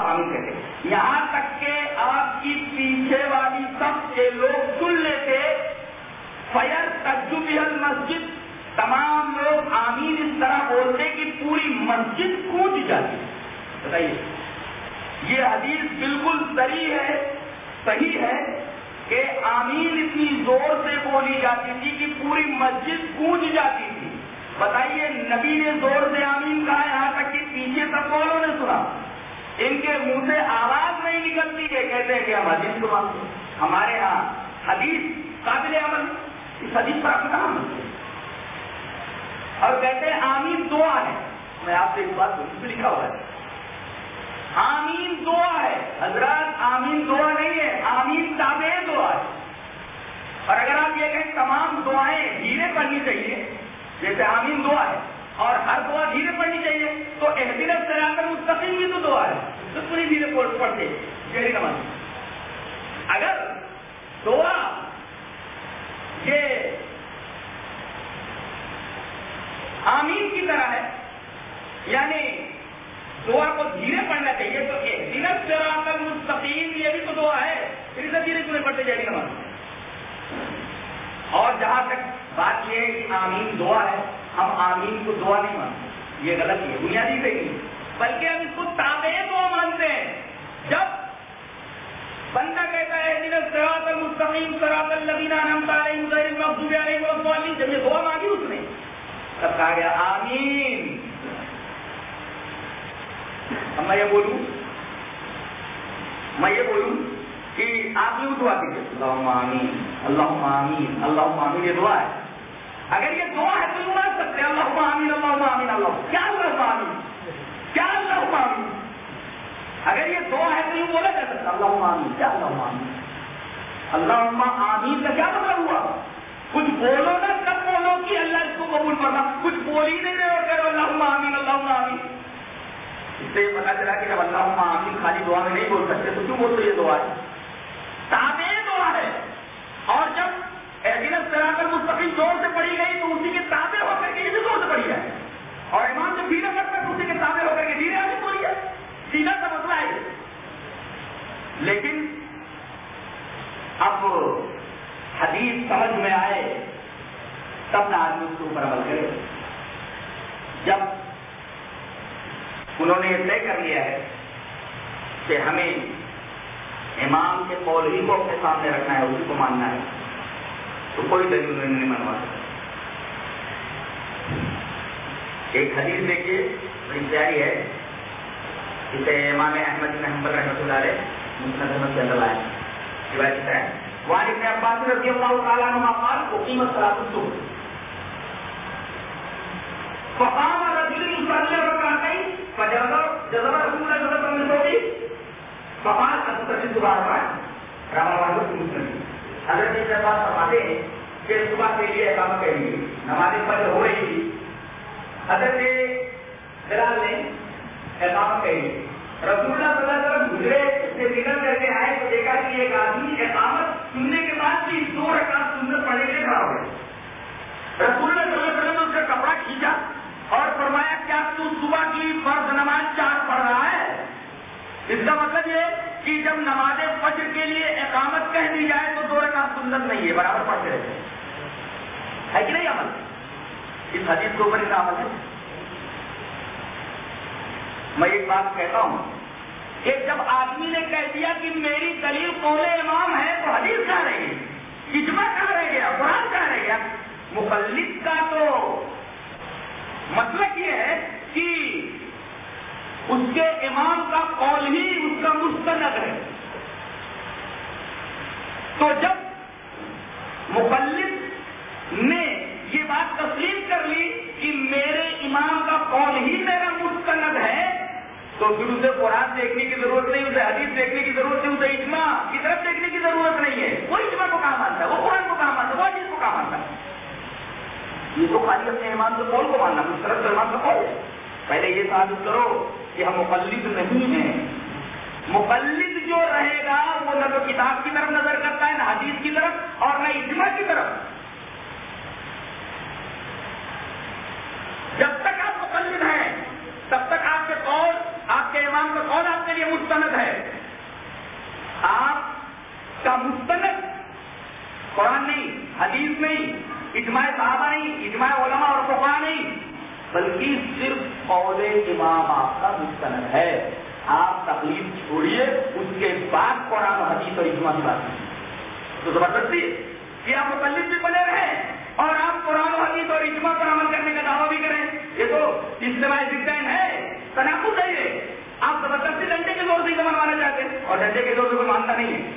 آپ کہتے یہاں تک کہ آپ کی پیچھے والی سب کے لوگ سن لیتے، فیر تجبی مسجد تمام لوگ آمین اس طرح بولتے کہ پوری مسجد کود جاتی۔ بتائیے، یہ حدیث بالکل صحیح ہے صحیح ہے کہ آمین اتنی زور سے بولی جاتی تھی کہ پوری مسجد گونج جاتی تھی۔ بتائیے، نبی نے زور سے آمین کہا یہاں تک کہ پیچھے سب والوں نے سنا؟ ان کے منہ سے آواز نہیں نکلتی ہے، کہتے ہیں کہ ہم حدیث کو مانتے ہمارے ہاں حدیث قابل عمل اس حدیث پر آپ کہاں اور کہتے ہیں آمین دعا ہے۔ میں آپ سے ایک بات لکھا ہوا ہے۔ آمین دعا ہے۔ حضرات، آمین دعا نہیں ہے، آمین تابع دعا ہے۔ اور اگر آپ یہ کہیں، تمام دعائیں دھیرے پڑھنی چاہیے، جیسے آمین دعا ہے۔ اور ہر دعا دھیرے پڑھنی چاہیے۔ تو احتیاط سے کر مستقل بھی تو دعا ہے۔ تو پوری دھیرے پڑھتے جہری نماز۔ اگر دعا یہ آمین کی طرح ہے یعنی دعا کو دھیرے پڑھنا چاہیے، تو دنت سرا کر مستقیم یہ بھی تو دعا ہے۔ پھر اسے دھیرے کیوں پڑھتے جائے گی نماز؟ اور جہاں تک بات یہ ہے کہ آمین دعا ہے ہم آمین کو دعا نہیں مانتے یہ غلط ہے بنیادی سے نہیں۔ بلکہ ہم اس کو تابع دعا مانتے ہیں۔ جب بندہ کہتا ہے دنت سرا کر مستقیم سرا کر لبینا نم تارے جب یہ دعا مانگی اس نے، تب کہا گیا، آمین. اب میں یہ بولوں، میں یہ بولوں کہ آپ یوں دعا دیجیے اللہ آمین اللہ آمین اللہ آمین، یہ دعا ہے۔ اگر یہ دعا ہے تو یوں مان سکتے اللہ آمین اللہ آمین اللہ کیا اللہ آمین؟ کیا اللہ آمین؟ اگر یہ دعا ہے تو یوں بولا جا سکتا اللہ آمین، کیا اللہ آمین؟ اللہ آمین کا کیا مطلب ہوا؟ کچھ بولو نا کب بولو کہ اللہ اس کو قبول کرنا کچھ بول ہی نہیں رہے اور کرو اللہ آمین اللہ آمین۔ اس سے یہ پتا چلا کہ جب اللہ آمین خالی دعا میں نہیں بول سکتے، تو کیوں بولتے یہ دعا ہے؟ تابع دعا ہے۔ اور جب ایڈینس کرا کر مستقل زور سے پڑھی گئی تو اسی کے تابع ہو کر کے یہ بھی زور سے پڑھی جائے اور ایمان سے دھیرے کر کر اسی کے تابع ہو کر کے دھیرے آگے پڑھی جائے سیدھا کا مسئلہ ہے۔ لیکن اب حدیث سمجھ میں آئے تب نہ آدمی اس کے اوپر عمل کرے۔ جب انہوں نے یہ طے کر لیا ہے کہ ہمیں امام کے قول ہی کو اپنے سامنے رکھنا ہے، اسی کو ماننا ہے، تو کوئی دلیل انہوں نے نہیں منوا سکتا ایک حدیث دیکھیے، بڑی پیاری ہے۔ جسے امام احمد بن حنبل رحمۃ اللہ علیہ مسند احمد کے اندر آئے روایت ہے۔ وہاں ابن عباس رضی اللہ تعالیٰ عنہ قال اقیمت صلاۃ الصبح فقام رجل يصلي ركعتين فجذب جذب رسول الله صلى الله عليه وسلم فقال أتستجد باربعا رواه مسلم حضرت ابن عباس فرماتے ہیں کہ صبح کے لیے اقامت کہیں گے نماز فجر ہو رہی تھی۔ حضرت بلال نے اقامت کہیں گے۔ رسول اللہ صلی اللہ علیہ وسلم گزرے سے نکل کر کے آئے، تو دیکھا کہ ایک آدمی اقامت سننے کے بعد بھی دو رکعت سنت پڑھنے کے لیے کھڑا ہو گیا۔ رسول اللہ صلی اللہ علیہ وسلم نے اس کا کپڑا کھینچا اور فرمایا، کیا تو صبح کی فرض نماز چار پڑھ رہا ہے؟ اس کا مطلب یہ کہ جب نماز فجر کے لیے اقامت کہہ دی جائے تو دو رکعت سنت نہیں ہے، برابر پڑھتے رہتے ہے کہ نہیں عمل؟ اس حدیث کے اوپر عمل ہے؟ میں ایک بات کہتا ہوں کہ جب آدمی نے کہہ دیا کہ میری دلیل قول امام ہے تو حدیث کہاں رہ گئی اجماع کہاں رہ گیا قرآن کہاں رہ گیا مخلص کا تو مطلب یہ ہے کہ اس کے امام کا قول ہی اس کا مستند ہے۔ تو جب مخلص نے یہ بات تسلیم کر لی کہ میرے امام کا قول ہی میرا مستند ہے، تو پھر اسے قرآن دیکھنے کی ضرورت نہیں، اسے حدیث دیکھنے کی ضرورت نہیں، اسے اجماع کی طرف دیکھنے کی ضرورت نہیں ہے۔ وہ اجماع کو کہاں مانتا ہے؟ وہ قرآن کو کہاں مانتا ہے؟ وہ حدیث کو کہاں مانتا ہے؟ یہ تو خالی اپنے ایمان کے قول کو ماننا، اس طرف ایمان کا قول۔ پہلے یہ ثابت کرو کہ ہم مقلد نہیں ہیں۔ مقلد جو رہے گا، وہ نہ تو کتاب کی طرف نظر کرتا ہے، نہ حدیث کی طرف اور نہ اجماع کی طرف جب تک آپ مقلد ہیں تب تک آپ کے قول آپ کے امام کا قول قول آپ کے لیے مستند ہے۔ آپ کا مستند قرآن نہیں، حدیث نہیں، اجماع صحابہ نہیں، اجماع علماء اور فقہ نہیں، بلکہ صرف قول امام آپ کا مستند ہے۔ آپ تکلیف چھوڑیے، اس کے بعد قرآن حدیث اور اجماع کی بات تو زبردستی کہ آپ مقلد بھی بنے رہے اور آپ قرآن حدیث اور اجماع پر عمل کرنے کا دعویٰ بھی کریں۔ یہ تو اجتماعی ذکر ہے تناخت ہے آپ زبردستی ڈنڈے کے زور سے ہی منوانا چاہتے ہیں۔ اور ڈنڈے کے زور سے کوئی مانتا نہیں ہے۔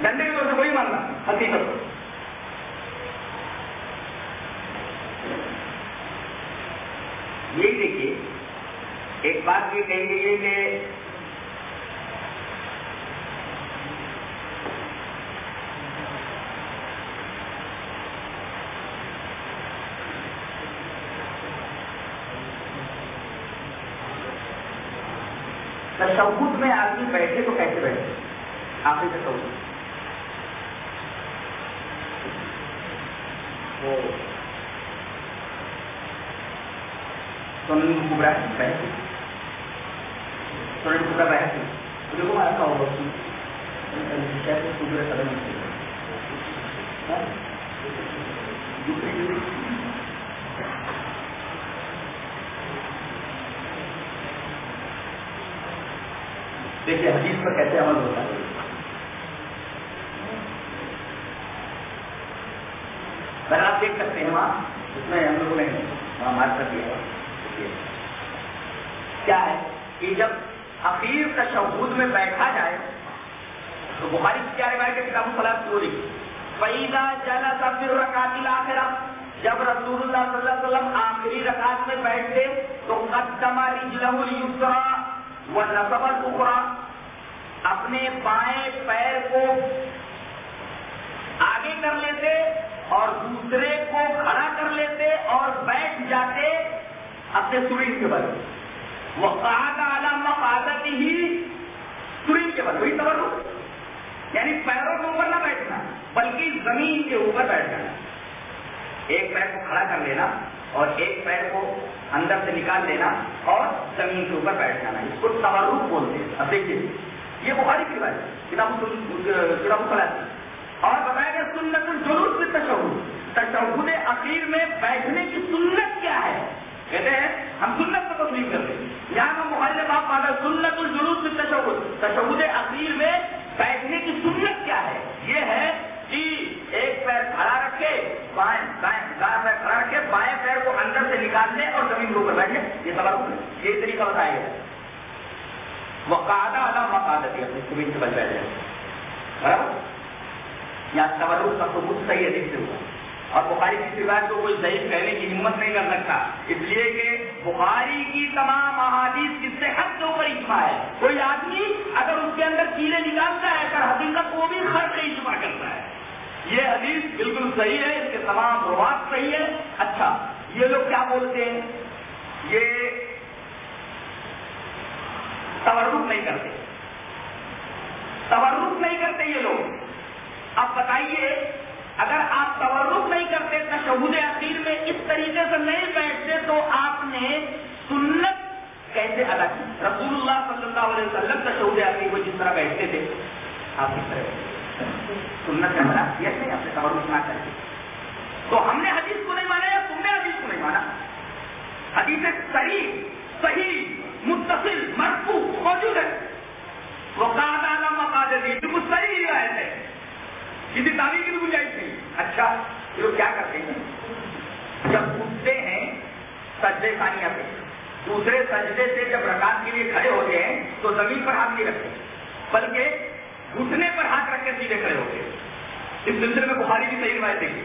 ڈنڈے کے زور سے کوئی مانتا حقیقت یہ دیکھیے، ایک بات یہ کہیں گے کہ تشود میں آدمی بیٹھے تو کیسے بیٹھے؟ آخری تشود وہ کبرا بیٹھے کبرا مجھے کو ہوگا کیسے قدم دیکھیے حدیث پر کیسے عمل ہوتا ہے۔ اگر آپ دیکھ سکتے ہیں وہاں، اس میں ہم لوگوں نے وہاں مارک کر دیا۔ کیا ہے کہ جب اخیر تشہد میں بیٹھا جائے، تو بخاری کی کیا روایت ہے کتاب فلاح پوری پیدا جلا سب رکاتی آخرا جب رسول اللہ صلی اللہ علیہ وسلم آخری رکعت میں بیٹھتے، تو قدم رجلہ اليسرا و نصب الاخرى اپنے بائیں پیر کو آگے کر لیتے اور دوسرے کو کھڑا کر لیتے اور بیٹھ جاتے اپنے سرین کے بل وہ قعد علام مقادت ہی سرین کے بل وہی تبر یعنی پیروں کے اوپر نہ بیٹھنا، بلکہ زمین کے اوپر بیٹھ جانا ایک پیر کو کھڑا کر لینا۔ اور ایک پیر کو اندر سے نکال لینا اور زمین کے اوپر بیٹھ جانا، اس کو تبرک بولتے ہیں اب دیکھیے، یہ بخاری کی بات ہے، کتاب کتاب خلاصی اور بتایا گیا، سنت الجلوس میں تشہد۔ تشہد اخیر میں بیٹھنے کی سنت کیا ہے؟ کہتے ہیں، ہم سنت کو تسلیم کرتے ہیں۔ یہاں ہم بخاری نے باپ پاتا سنت الجلوس میں تشہد۔ تشہد اخیر میں بیٹھنے کی سنت کیا ہے؟ یہ ہے کہ ایک پیر کھڑا رکھے، بائیں بائیں دائیں پیر کھڑا رکھے، بائیں پیر کو اندر سے نکال لے اور زمین کے اوپر بیٹھے۔ یہ سبق یہ طریقہ بتایا گیا وہ قادہ ادا مقادت ہے اپنی زمین سے بچ بیٹھ جائے۔ برابر؟ یا تبرک کا ثبوت مطلب صحیح ہے دیکھتے ہوا اور بخاری کی روایت کو کوئی ضعیف کہنے کی ہمت نہیں کر سکتا۔ اس لیے کہ بخاری کی تمام احادیث کی صحت کے اوپر اجماع ہے۔ کوئی آدمی اگر اس کے اندر کیڑے نکالتا ہے، اگر حقیقت وہ بھی خرچ اجماع کرتا ہے۔ یہ حدیث بالکل صحیح ہے، اس کے تمام روات صحیح ہے اچھا یہ لوگ کیا بولتے ہیں؟ یہ تورک نہیں کرتے۔ تورک نہیں کرتے یہ لوگ۔ اب بتائیے، اگر آپ تورک نہیں کرتے تشہد اخیر میں اس طریقے سے نہیں بیٹھتے تو آپ نے سنت کیسے ادا کی؟ رسول اللہ صلی اللہ علیہ وسلم تشہد اخیر کو جس طرح بیٹھتے تھے، آپ کس طرح بیٹھتے سنت کا بنا یہ نہیں آپ نے تورک نہ کر تو ہم نے حدیث کو نہیں مانا یا تم نے حدیث کو نہیں مانا؟ حدیث صحیح صحیح، متصل، مرفوع موجود ہے۔ وہ کہا تھا مقاد دی بالکل صحیح روایت ہے کسی تعلیم کی بھی گنجائش نہیں۔ اچھا یہ لوگ کیا کرتے ہیں؟ جب اٹھتے ہیں سجدے ثانیہ سے دوسرے سجدے سے جب رکعت کے لیے کھڑے ہوتے ہیں، تو زمین پر ہاتھ نہیں رکھتے، بلکہ گھٹنے پر ہاتھ رکھ کے سیدھے کھڑے ہوتے ہیں اس سلسلے میں بخاری کی صحیح روایت دیکھیے۔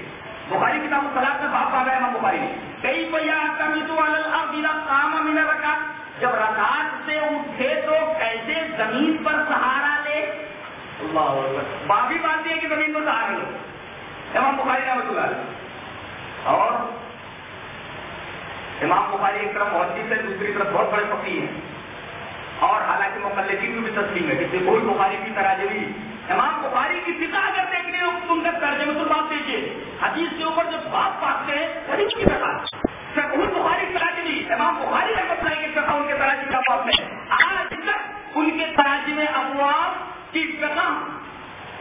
بخاری کتاب سلاد میں باپ آ گیا امام بخاری۔ کئی بھیا کام امین رکعت جب رکعت سے اٹھے تو کیسے زمین پر سہارا لے؟ اللہ بابی بات ہے کہ زمین پر سہارا لو امام بخاری رحمۃ اللہ اور امام بخاری ایک طرف محدث ہے دوسری طرف بہت بڑے فقیر ہیں۔ اور حالانکہ مقلدین کو بھی تسلیم ہے۔ جیسے کوئی بخاری کی تراجمی امام بخاری کی فکا اگر دیکھنے ہو تم تک ترجمے تو بات دیجیے حدیث کے اوپر جب بات پاتے ہیں حدیث کی فکا بخاری تراجمی امام بخاری رحمت اللہ کے فقہ ان کے تراجم کا بات میں آج تک ان کے تراجم ابواب کی فقہ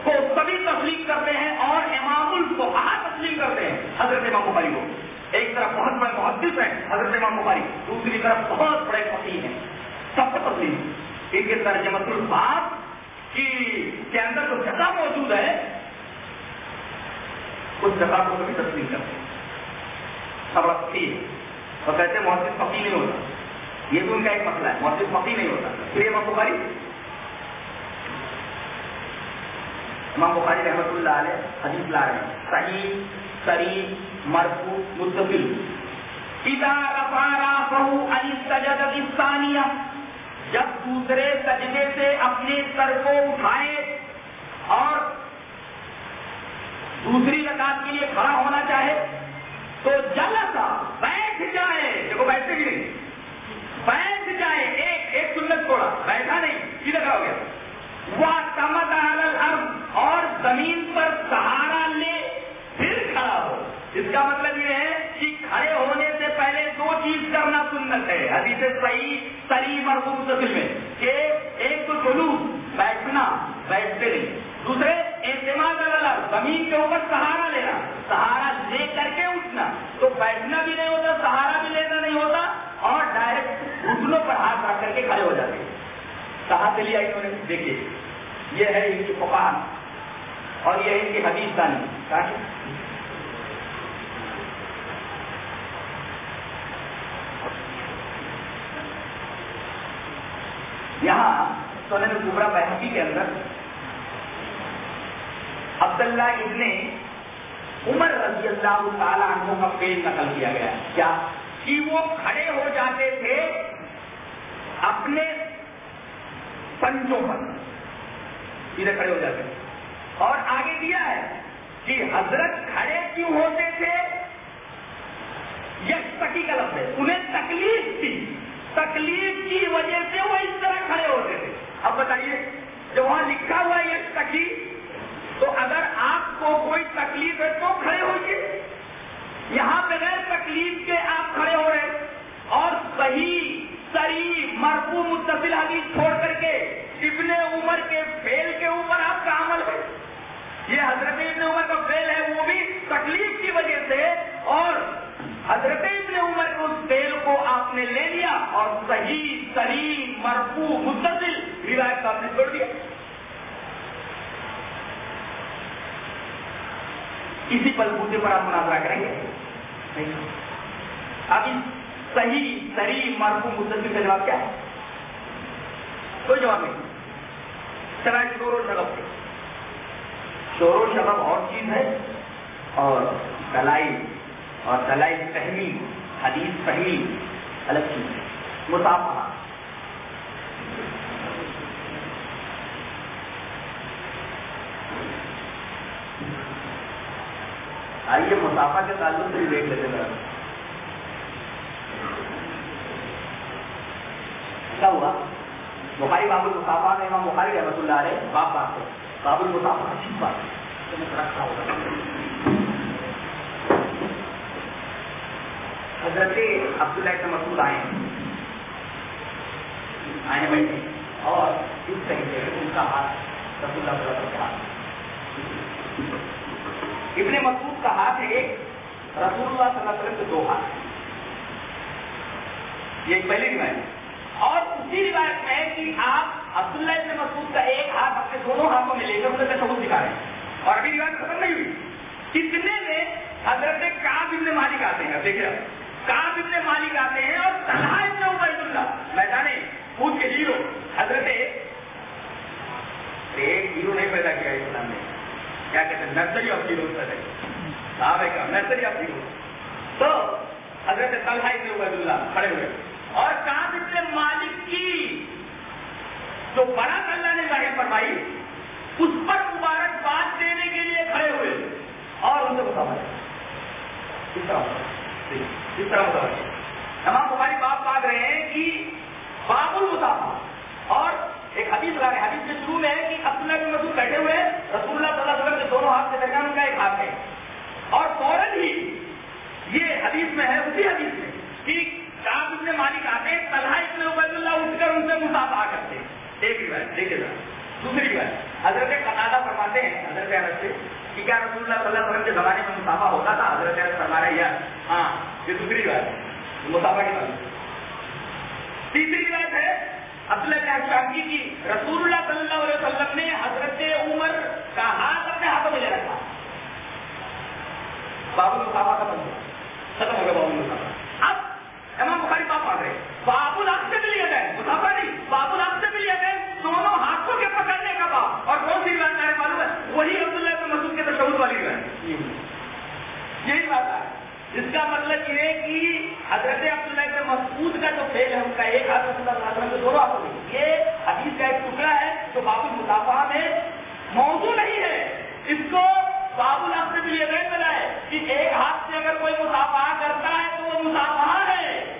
کو سبھی تسلیم کرتے ہیں اور امام الفقہ تسلیم کرتے ہیں۔ حضرت امام بخاری کو۔ ایک طرف بہت بڑے محدث ہیں، حضرت امام بخاری۔ دوسری طرف بہت بڑے فقیر ہیں۔ سب کو تسلیم ان کے ترجمت الباب کی کے اندر جو جگہ موجود ہے، اس جگہ کو کبھی تسلیم کرتے سب رکھتی ہے۔ اور کہتے ہیں محدث فقیر نہیں ہوتا۔ یہ تو ان کا ایک مسئلہ ہے، محدث فقیر نہیں ہوتا۔ پھر امام بخاری؟ امام بخاری رحمت اللہ علیہ حدیث لا رہے ہیں۔ صحیح سری مرفو متصل۔ اذا رفع راسه عن السجدة الثانية جب دوسرے سجدے سے اپنے سر کو اٹھائے اور دوسری رکعت کے لیے کھڑا ہونا چاہے، تو جلسا بیٹھ جائے۔ دیکھو بیٹھتے بھی نہیں؟ بیٹھ جائے۔ ایک ایک سنت چھوڑا، بیٹھا نہیں، سیدھا ہو گیا۔ وہ تمد الارض اور زمین پر سہارا لے، پھر کھڑا ہو۔ اس کا مطلب یہ ہے کہ کھڑے ہونے سے پہلے دو چیز کرنا سنت ہے، حدیث صحیح سری مرحوم تصل میں۔ کہ ایک تو جلوس، بیٹھنا، بیٹھتے نہیں۔ دوسرے، اعتماد الگ زمین کے اوپر سہارا لینا۔ سہارا لے کر کے اٹھنا۔ تو بیٹھنا بھی نہیں ہوتا، سہارا بھی لینا نہیں ہوتا اور ڈائریکٹ گھٹنوں پر ہاتھ رکھ کر کے کھڑے ہو جاتے کہاں سے لیا انہوں نے؟ دیکھیے، یہ ہے ان کی فقان اور یہ ہے ان کی حدیث دانی۔ یہاں سنن کبرا بحقی کے اندر عبداللہ ابن عمر رضی اللہ تعالیٰ عنہ کا پیل نقل کیا گیا۔ کیا؟ کہ وہ کھڑے ہو جاتے تھے اپنے پنجوں پر۔ سیدھے کھڑے ہو جاتے۔ تھے اور آگے دیا ہے کہ حضرت کھڑے کیوں ہوتے تھے؟ یک کا لفظ ہے۔ انہیں تکلیف تھی۔ تکلیف کی وجہ سے وہ اس طرح کھڑے ہوتے تھے۔ اب بتائیے، جو وہاں لکھا ہوا ہے یک تکی تو اگر آپ کو کوئی تکلیف ہے تو کھڑے ہوئیے۔ یہاں بغیر تکلیف کے آپ کھڑے ہو رہے اور صحیح سری مرفو متصل حدیث چھوڑ کر کے ابن عمر کے فیل کے اوپر آپ کا عمل ہے۔ یہ حضرت ابن عمر کا فیل ہے، وہ بھی تکلیف کی وجہ سے۔ اور حضرت ابن عمر کے اس فیل کو آپ نے لے لیا اور صحیح سری مرفو متصل روایت آپ نے چھوڑ دیا۔ اسی پل بوتے پر آپ مناظرہ کریں گے۔ ابھی صحیح سری مرفو متصل کا جواب کیا ہے؟ کوئی جواب نہیں۔ چلا جی، شور و شرف شور و شرف اور چیز ہے اور کلائی اور کلائی فہمی، حدیث فہمی الگ چیز ہے۔ مسافہ آئیے مسافہ کے تعلق سے بھی دیکھ لیتے ہیں۔ کیا ہوا؟ بخاری باب المصافہ میں امام بخاری رحمۃ اللہ علیہ باپ بات ہے۔ باب المصافہ اچھی بات ہے۔ رکھا ہوگا حضرت عبداللہ کے مسعود آئے آئے بیٹھے اور اس طریقے سے ان کا ہاتھ رسول اللہ صلی اللہ علیہ وسلم ابن مسعود کا ہاتھ ایک، رسول اللہ صلی اللہ علیہ وسلم کے دو ہاتھ۔ یہ پہلی روایت اور اسی روایت میں ہے کہ آپ عبداللہ ابن مسعود کا ایک ہاتھ اپنے دونوں ہاتھوں میں لے کر انہیں تصور دکھا رہے ہیں۔ اور ابھی روایت ختم نہیں ہوئی۔ اتنے میں حضرت کاب ابن مالک آتے ہیں دیکھیے کاب ابن مالک آتے ہیں اور طلحہ ابن عبید اللہ۔ میں جانے خود کے ہیرو، حضرت ایک ہیرو نہیں پیدا کیا اسلام نے۔ کیا کہتے ہیں؟ نرسری آف ہیرو صاحب ہے کا نرسری آف ہیرو تو حضرت طلحہ ابن عبید اللہ کھڑے ہوئے۔ اور کاب ابن مالک کی جو بڑا اللہ نے ظاہر فرمائی، اس پر مبارکباد دینے کے لیے کھڑے ہوئے۔ اور ان سے مطابق اس طرح۔ اس طرح مطابق تمام بخاری باپ مانگ رہے ہیں کہ باب المسافہ اور ایک حدیث لا رہے ہیں حدیث کے شروع میں ہے کہ عبداللہ بن مسعود بیٹھے ہوئے رسول اللہ صلی اللہ علیہ وسلم کے دونوں ہاتھ کے درمیان ان کا ایک ہاتھ ہے۔ اور فوراً ہی یہ حدیث میں ہے، اسی حدیث میں کہ کاب ابن مالک آتے ہیں، طلحہ ابن عبید اللہ اٹھ کر ان سے مسافہ کرتے ایک روایت، دیکھیے ذرا۔ دوسری روایت، حضرت قطادہ فرماتے ہیں، حضرت عرب سے۔ کہ کیا رسول اللہ صلی اللہ علیہ وسلم کے زمانے میں مسافہ ہوتا تھا حضرت عرب فرما رہے یار ہاں یہ دوسری روایت ہے مسافہ کی بات تیسری روایت ہے عبداللہ شاہی کی رسول اللہ صلی اللہ علیہ وسلم نے حضرت عمر کا ہاتھ اپنے ہاتھوں میں لے رکھا بابو مسافہ ختم ہوا ختم ہو گیا بابو مسافہ اب امام بخاری پاپ پڑھ رہے بابو لاکھ سے بھی لیے گئے مسافہ نہیں بابو لاکھ سے بھی لیے گئے دونوں ہاتھوں کے پکڑنے کا باپ اور کون سی بات میرے معلوم ہے وہی عبداللہ کے مسود کے تشہد والی ہے یہی بات ہے۔ اس کا مطلب یہ ہے کہ حضرت عبداللہ کے مسعود کا جو فیل ہے، ان کا ایک ہاتھ رسول اللہ علیہ وسلم دونوں ہاتھوں میں یہ حدیث کا ایک ٹکڑا ہے جو بابو مسافہ میں موضوع نہیں ہے۔ اس کو بابو لاکھ بھی یہ نہیں بنائے کہ ایک ہاتھ سے اگر کوئی مسافہ کرتا ہے تو وہ مسافہ ہے۔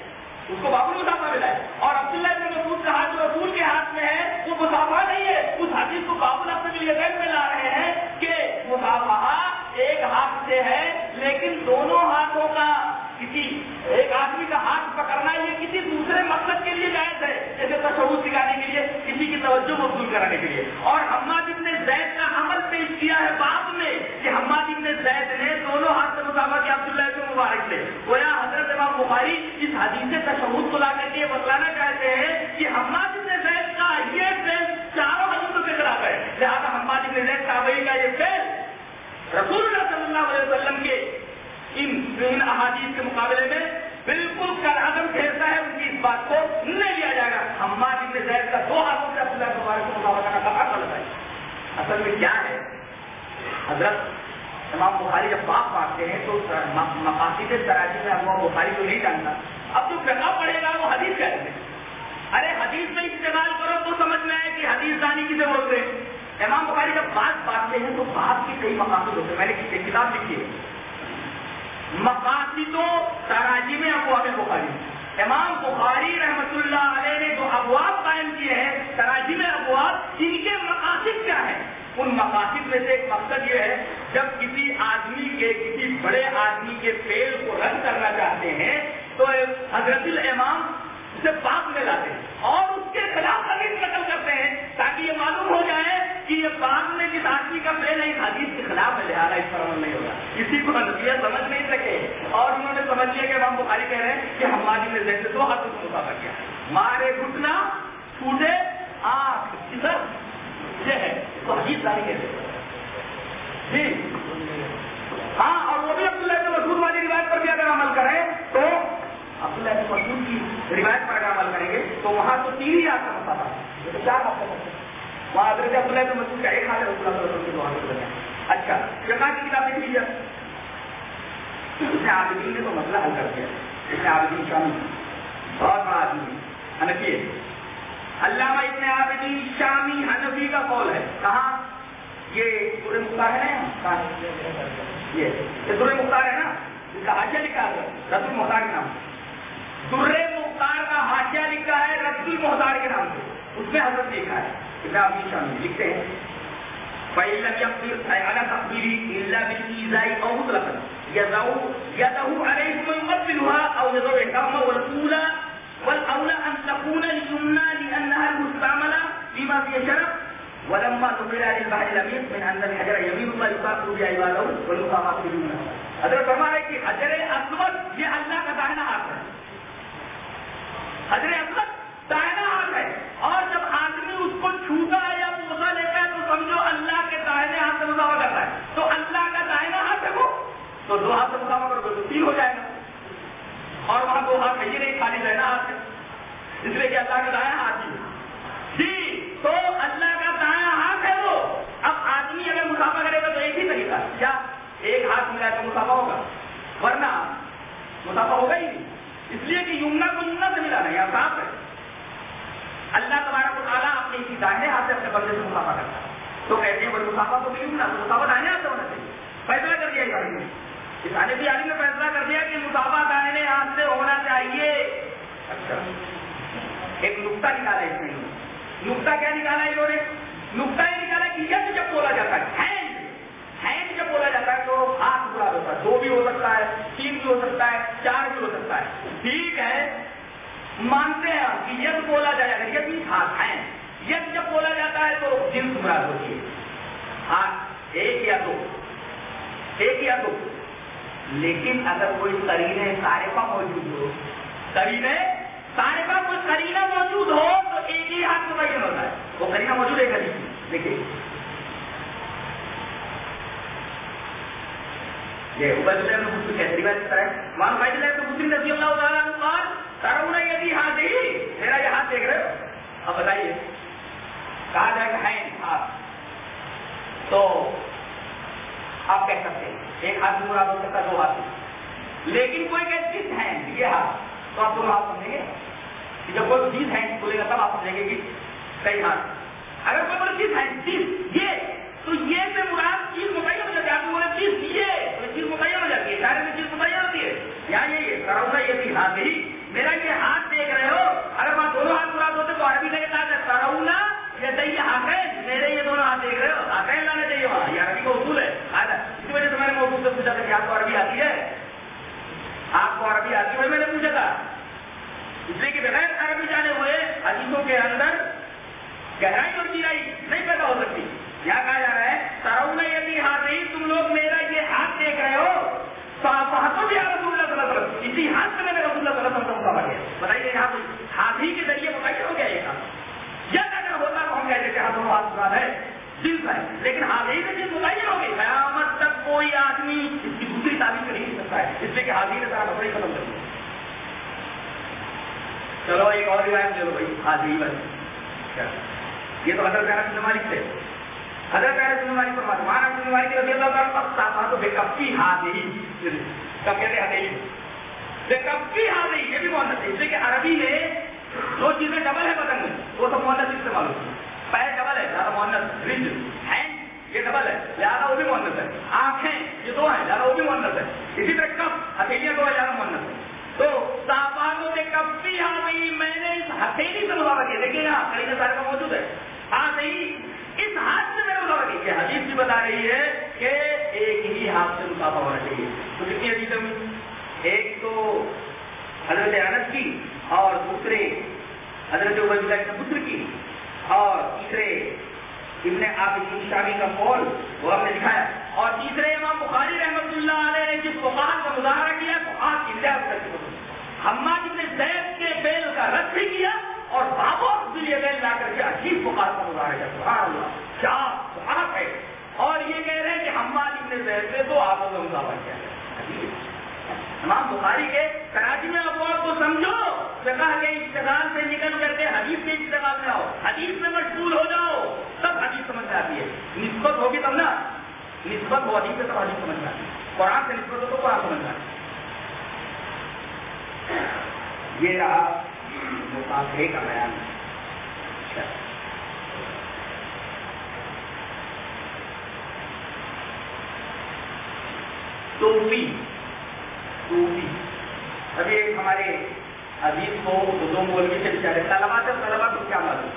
اس کو بابو مسافہ ملا ہے۔ اور عبداللہ کے مسعود کا ہاتھ جو رسول کے ہاتھ میں ہے، وہ مسافہ نہیں ہے۔ اس حدیث کو بابو لاکھ سے بھی یہ میں لا رہے ہیں کہ مسافہ ایک ہاتھ سے ہے، لیکن دونوں ہاتھوں کا کسی ایک آدمی کا ہاتھ پکڑنا یہ کسی دوسرے مقصد کے لیے جائز ہے، جیسے تشہد سکھانے کے لیے، کسی کی توجہ مقبول کرانے کے لیے۔ اور حماد ابن زید کا عمل پیش کیا ہے بعد میں کہ حماد ابن زید نے دونوں ہاتھ سے مسافہ کیا، عبداللہ کے مبارک سے۔ گویا امام بخاری اس حدیث تشہد کو لا کر کے بتلانا چاہتے ہیں کہ حماد ابن زید کا یہ فیل چاروں حدیثوں کے خلاف ہے۔ لہٰذا حماد ابن زید تابعی کا یہ فیل رسول اللہ صلی اللہ علیہ وسلم کے ان ان احادیث کے مقابلے میں بالکل کر عدم پھیرتا ہے۔ ان کی اس بات کو نہیں لیا جائے گا۔ ہمارا ابن زید کا دو ہاتھوں سے عبداللہ مبارک کو مقابلہ کرنا کہاں غلط ہے۔ اصل میں کیا ہے؟ حضرت امام بخاری جب باپ پاتے ہیں تو مقاصد تراجی میں امام بخاری کو نہیں جانتا۔ اب جو فقہ پڑھے گا وہ حدیث کہتے ہیں ارے حدیث میں استعمال کرو تو سمجھ میں آئے کہ حدیث دانی کسے بولتے ہیں۔ امام بخاری جب بات پاتے ہیں تو بات کے کئی مقاصد ہوتے ہیں۔ میں نے کتاب لکھی ہے۔ مقاصدوں تراجی میں ابواب بخاری۔ امام بخاری رحمت اللہ علیہ نے جو ابواب قائم کیے ہیں تراجی میں ابواب ان کے مقاصد کیا ہیں؟ ان مقاصد میں سے ایک مقصد یہ ہے، جب کسی آدمی کے، کسی بڑے آدمی کے پیڑ کو رد کرنا چاہتے ہیں، تو حضرت الامام اسے باغ میں لاتے ہیں اور اس کے خلاف حدیث نقل کرتے ہیں تاکہ یہ معلوم ہو جائے کہ یہ باغ میں جس آدمی کا پیڑ ہے، اس حدیث کے خلاف ہے، لہٰذا اس پر عمل نہیں ہوگا۔ کسی کو نظریہ سمجھ نہیں سکے۔ اور انہوں نے سمجھ لیا کہ امام بخاری کہہ رہے ہیں کہ ہماری نے جیسے دو ہاتھوں سے مسافہ کیا مارے گھٹنا ٹوٹے آنکھ، ادھر یہ ہے، تو حدیث ساری کہتے جی۔ ہاں اور وہ بھی عبداللہ کے مسعود والی روایت پر بھی اگر عمل کریں، تو عبداللہ کے مسعود کی روایت پر اگر عمل کریں گے، تو وہاں تو تین ہی ہاتھ کا مسافہ تھا چار ہاتھ کا وہاں حضرت عبداللہ کے مسعود کا ایک ہاتھ رسول اللہ صلی اللہ اچھا فقہ کی کتاب لکھ لیجیے اس نے عابدین نے تو مسئلہ حل کر دیا۔ اس نے عابدین شامی بہت بڑا آدمی ہے علامہ ابن عابدین شامی حنفی کا قول ہے۔ کہاں یہ سورہ مختار ہے نا؟ یہ سورہ مختار ہے نا؟ اس کا حاشیہ لکھا ہے۔ رسول محتار کے نام سے۔ سورہ مختار کا حاشیہ لکھا ہے رسول محتار کے نام سے۔ اس میں حضرت لکھا ہے۔ ابن عابدین شامی لکھتے ہیں۔ فإن يقدر على تقديره إلا بالإيذاء أو مطلقا۔ يدعو يدعو عليهم ويقبلها أو يدعو إحداهما والأولى والأولى أن تكون اليمنى لأنها المستعملة فيما فيه شرف. ولما نقل عن البحر الأمين من أن الحجر يمين الله يقاتل بعباده والمقامات باليمنى هذا فرما ہے کہ حجر اسود یہ اللہ کا داہنا ہاتھ ہے حجر اسود داہنا ہاتھ ہے اور جب آدمی اس کو چھوٹا یا موزہ لیتا ہے تو سمجھو اللہ کے داہنے ہاتھ سے مضافہ کرتا ہے. تو اللہ کا داہنا ہاتھ ہے وہ تو دو ہاتھ سے مضافہ کرو تو تین ہو جائے گا. اور وہاں دو ہاتھ ہے نہیں خالی رہنا ہاتھ اس لیے کہ اللہ کا دایا ہاتھ ہی جی تو اللہ کا دایا ہاتھ ہے وہ۔ اب آدمی اگر مسافہ کرے گا تو ایک ہی طریقہ کیا؟ ایک ہاتھ ملا تو مسافہ ہوگا۔ ورنہ مسافہ ہوگا ہی نہیں۔ اس لیے کہ یمنا کو یمنا سے ملا نہیں صاف ہے۔ اللہ تبارک تعالیٰ اپنے اسی داہنے ہاتھ سے اپنے بندے سے مسافہ کرتا ہے۔ تو کہتے ہیں، بڑے مسافہ تو نہیں ملا، تو مسافہ داہنے ہاتھ سے ہونا چاہیے۔ فیصلہ کر دیا گاڑی نے اس آنے بھی عالم نے فیصلہ کر دیا کہ مسافہ داہنے ہاتھ سے ہونا چاہیے۔ اچھا۔ ایک نقطہ نکالا اس نے نقطہ کیا نکالا انہوں نے؟ نقطہ یہ نکالا کہ ید جب بولا جاتا ہے ہینڈ ہینڈ جب بولا جاتا ہے تو ہاتھ برا ہوتا ہے۔ دو بھی ہو سکتا ہے، تین بھی ہو سکتا ہے، چار بھی ہو سکتا ہے۔ ٹھیک ہے۔ مانتے ہیں کہ ید بولا جائے گا ید ہاتھ ہے ید جب بولا جاتا ہے تو جنس مراد ہوتی ہے۔ ہاں ایک یا دو۔ ایک یا دو۔ لیکن اگر کوئی کرینے سارے کا موجود ہو کرینے سارے کا کوئی کرینا موجود ہو تو ایک ہی ہاتھ متعین ہوتا ہے۔ وہ کرینا موجود ہے کری دیکھیے۔ یہ عبید اللہ نے مسلم کیسے روایت کرتا ہے؟ مان اللہ نے مسلم رضی اللہ تعالیٰ عنہ قال، ترون یدی میرا یہ ہاتھ دیکھ رہے ہو؟ اب بتائیے۔ کہا جائے کہ ہے ہاتھ تو آپ کہہ سکتے ہیں۔ ایک ہاتھ مراد ہو سکتا ہے دو ہاتھ لیکن کوئی کہ جس ہینڈ، یہ ہاتھ۔ تو آپ دونوں ہاتھ سمجھیں گے۔ جب کوئی چیز ہینڈ بولے گا تب آپ سمجھیں گے کہ صحیح ہاتھ۔ اگر کوئی بولے چیز ہینڈ چیز یہ، تو یہ سے مراد چیز متعین ہو جاتی ہے۔ آپ بولے چیز یہ، تو چیز متعین ہو جاتی ہے۔ شاعر میں چیز متعین ہوتی ہے یہاں یہ کرونا یہ بھی ہاتھ ہی میرا یہ ہاتھ دیکھ رہے ہو اگر وہاں دونوں ہاتھ مراد ہوتے تو عربی میں کہا ہے کرونا یہ صحیح ہاتھ ہے میرے یہ دونوں ہاتھ دیکھ رہے ہو ہاتھ لانا چاہیے وہاں یہ عربی کا اصول ہے اسی وجہ سے میں نے موضوع سے پوچھا تھا کہ آپ کو عربی آتی ہے آپ کو عربی آتی ہے میں نے پوچھا تھا اس لیے کہ بغیر عربی جانے ہوئے حدیثوں کے اندر گہرائی اور گہرائی نہیں پیدا ہو سکتی۔ یہاں کہا جا رہا ہے سرونا یدی ہاتھ نہیں تم لوگ میرا یہ ہاتھ دیکھ رہے ہو۔ ہاتھوں بھی رسول اللہ صلی اللہ علیہ وسلم۔ اسی ہاتھ سے میں نے رسول اللہ صلی اللہ علیہ وسلم کا گیا بتائیے، یہاں ہاتھی کے ذریعے بتائیے ہو گیا یہ کام؟ جب اگر ہوتا تو ہم کہتے کہ ہاتھوں ہاتھ مراد ہے جنس ہے لیکن ہاتھ حاضری میں چیز متعین ہوگی قیامت تک کوئی آدمی اس کی دوسری تعریف کر نہیں سکتا ہے۔ اس لیے کہ حاضری نے سارا مسئلہ ختم کر دیا۔ چلو، ایک اور روایت چلو بھائی حاضری بس یہ تو حضرت انس بن مالک تھے۔ حضرت انس بن مالک فرماتے مان انس مالک رضی اللہ تعالی عنہ صاحب تو بے کفی حاضری کب کہتے ہیں بے کفی حاضری یہ بھی بہت ہے اس لیے کہ عربی میں دو چیزیں ڈبل ہے بدن میں، وہ تو مونس استعمال ہوتی ہے پیر ڈبل ہے، زیادہ مونس رنج، ہینڈ، یہ ڈبل ہے۔ لہٰذا وہ بھی مونس ہے۔ آنکھیں، یہ دو ہیں، لہٰذا وہ بھی مونس ہے۔ اسی طرح کپ، ہتھیلیاں دو ہے زیادہ مونس ہے تو صاحبانوں نے کب بھی ہاں بھائی میں نے ہتھیلی سے مطابق کیا۔ دیکھیے نا کئی سارے کا موجود ہے۔ ہاں صحیح اس ہاتھ سے میں نے مطابق کیا حدیث بھی بتا رہی ہے کہ ایک ہی ہاتھ سے مسافہ ہونا چاہیے تو کتنی حدیث ہوئی ایک تو حضرت انس کی اور دوسرے حضرت عبید کے پتر کی اور تیسرے ابن عابد شامی کا قول وہ ہم نے دکھایا۔ اور تیسرے امام بخاری رحمۃ اللہ علیہ نے جس فقاہت کا مظاہرہ کیا فقاہت کی زیادہ بابو یہ لا کر کے عجیب فقاہت کا مظاہرہ کیا سبحان اللہ، کیا فقاہت ہے؟ اور یہ کہہ رہے ہیں کہ حماد ابن زید سے تو آپ کا مظاہرہ کیا ہے۔ امام بخاری کے کراچی میں اب کو سمجھو جگہ کے اشتغال سے نکل کر کے حدیث کے اشتغال میں آؤ۔ حدیث میں مشغول ہو جاؤ۔ تب حدیث سمجھ میں آتی ہے۔ نسبت ہوگی تب نا۔ نسبت ہو حدیث سے تب حدیث سمجھ میں آتی ہے۔ قرآن سے نسبت ہو تو قرآن سمجھ میں آتی یہ رہا مقابلے کا بیان۔ ہے توفی صوفی ابھی ایک ہمارے عزیز کو دو مولوی سے بچارے طلبا سے طلبا کو کیا معلوم؟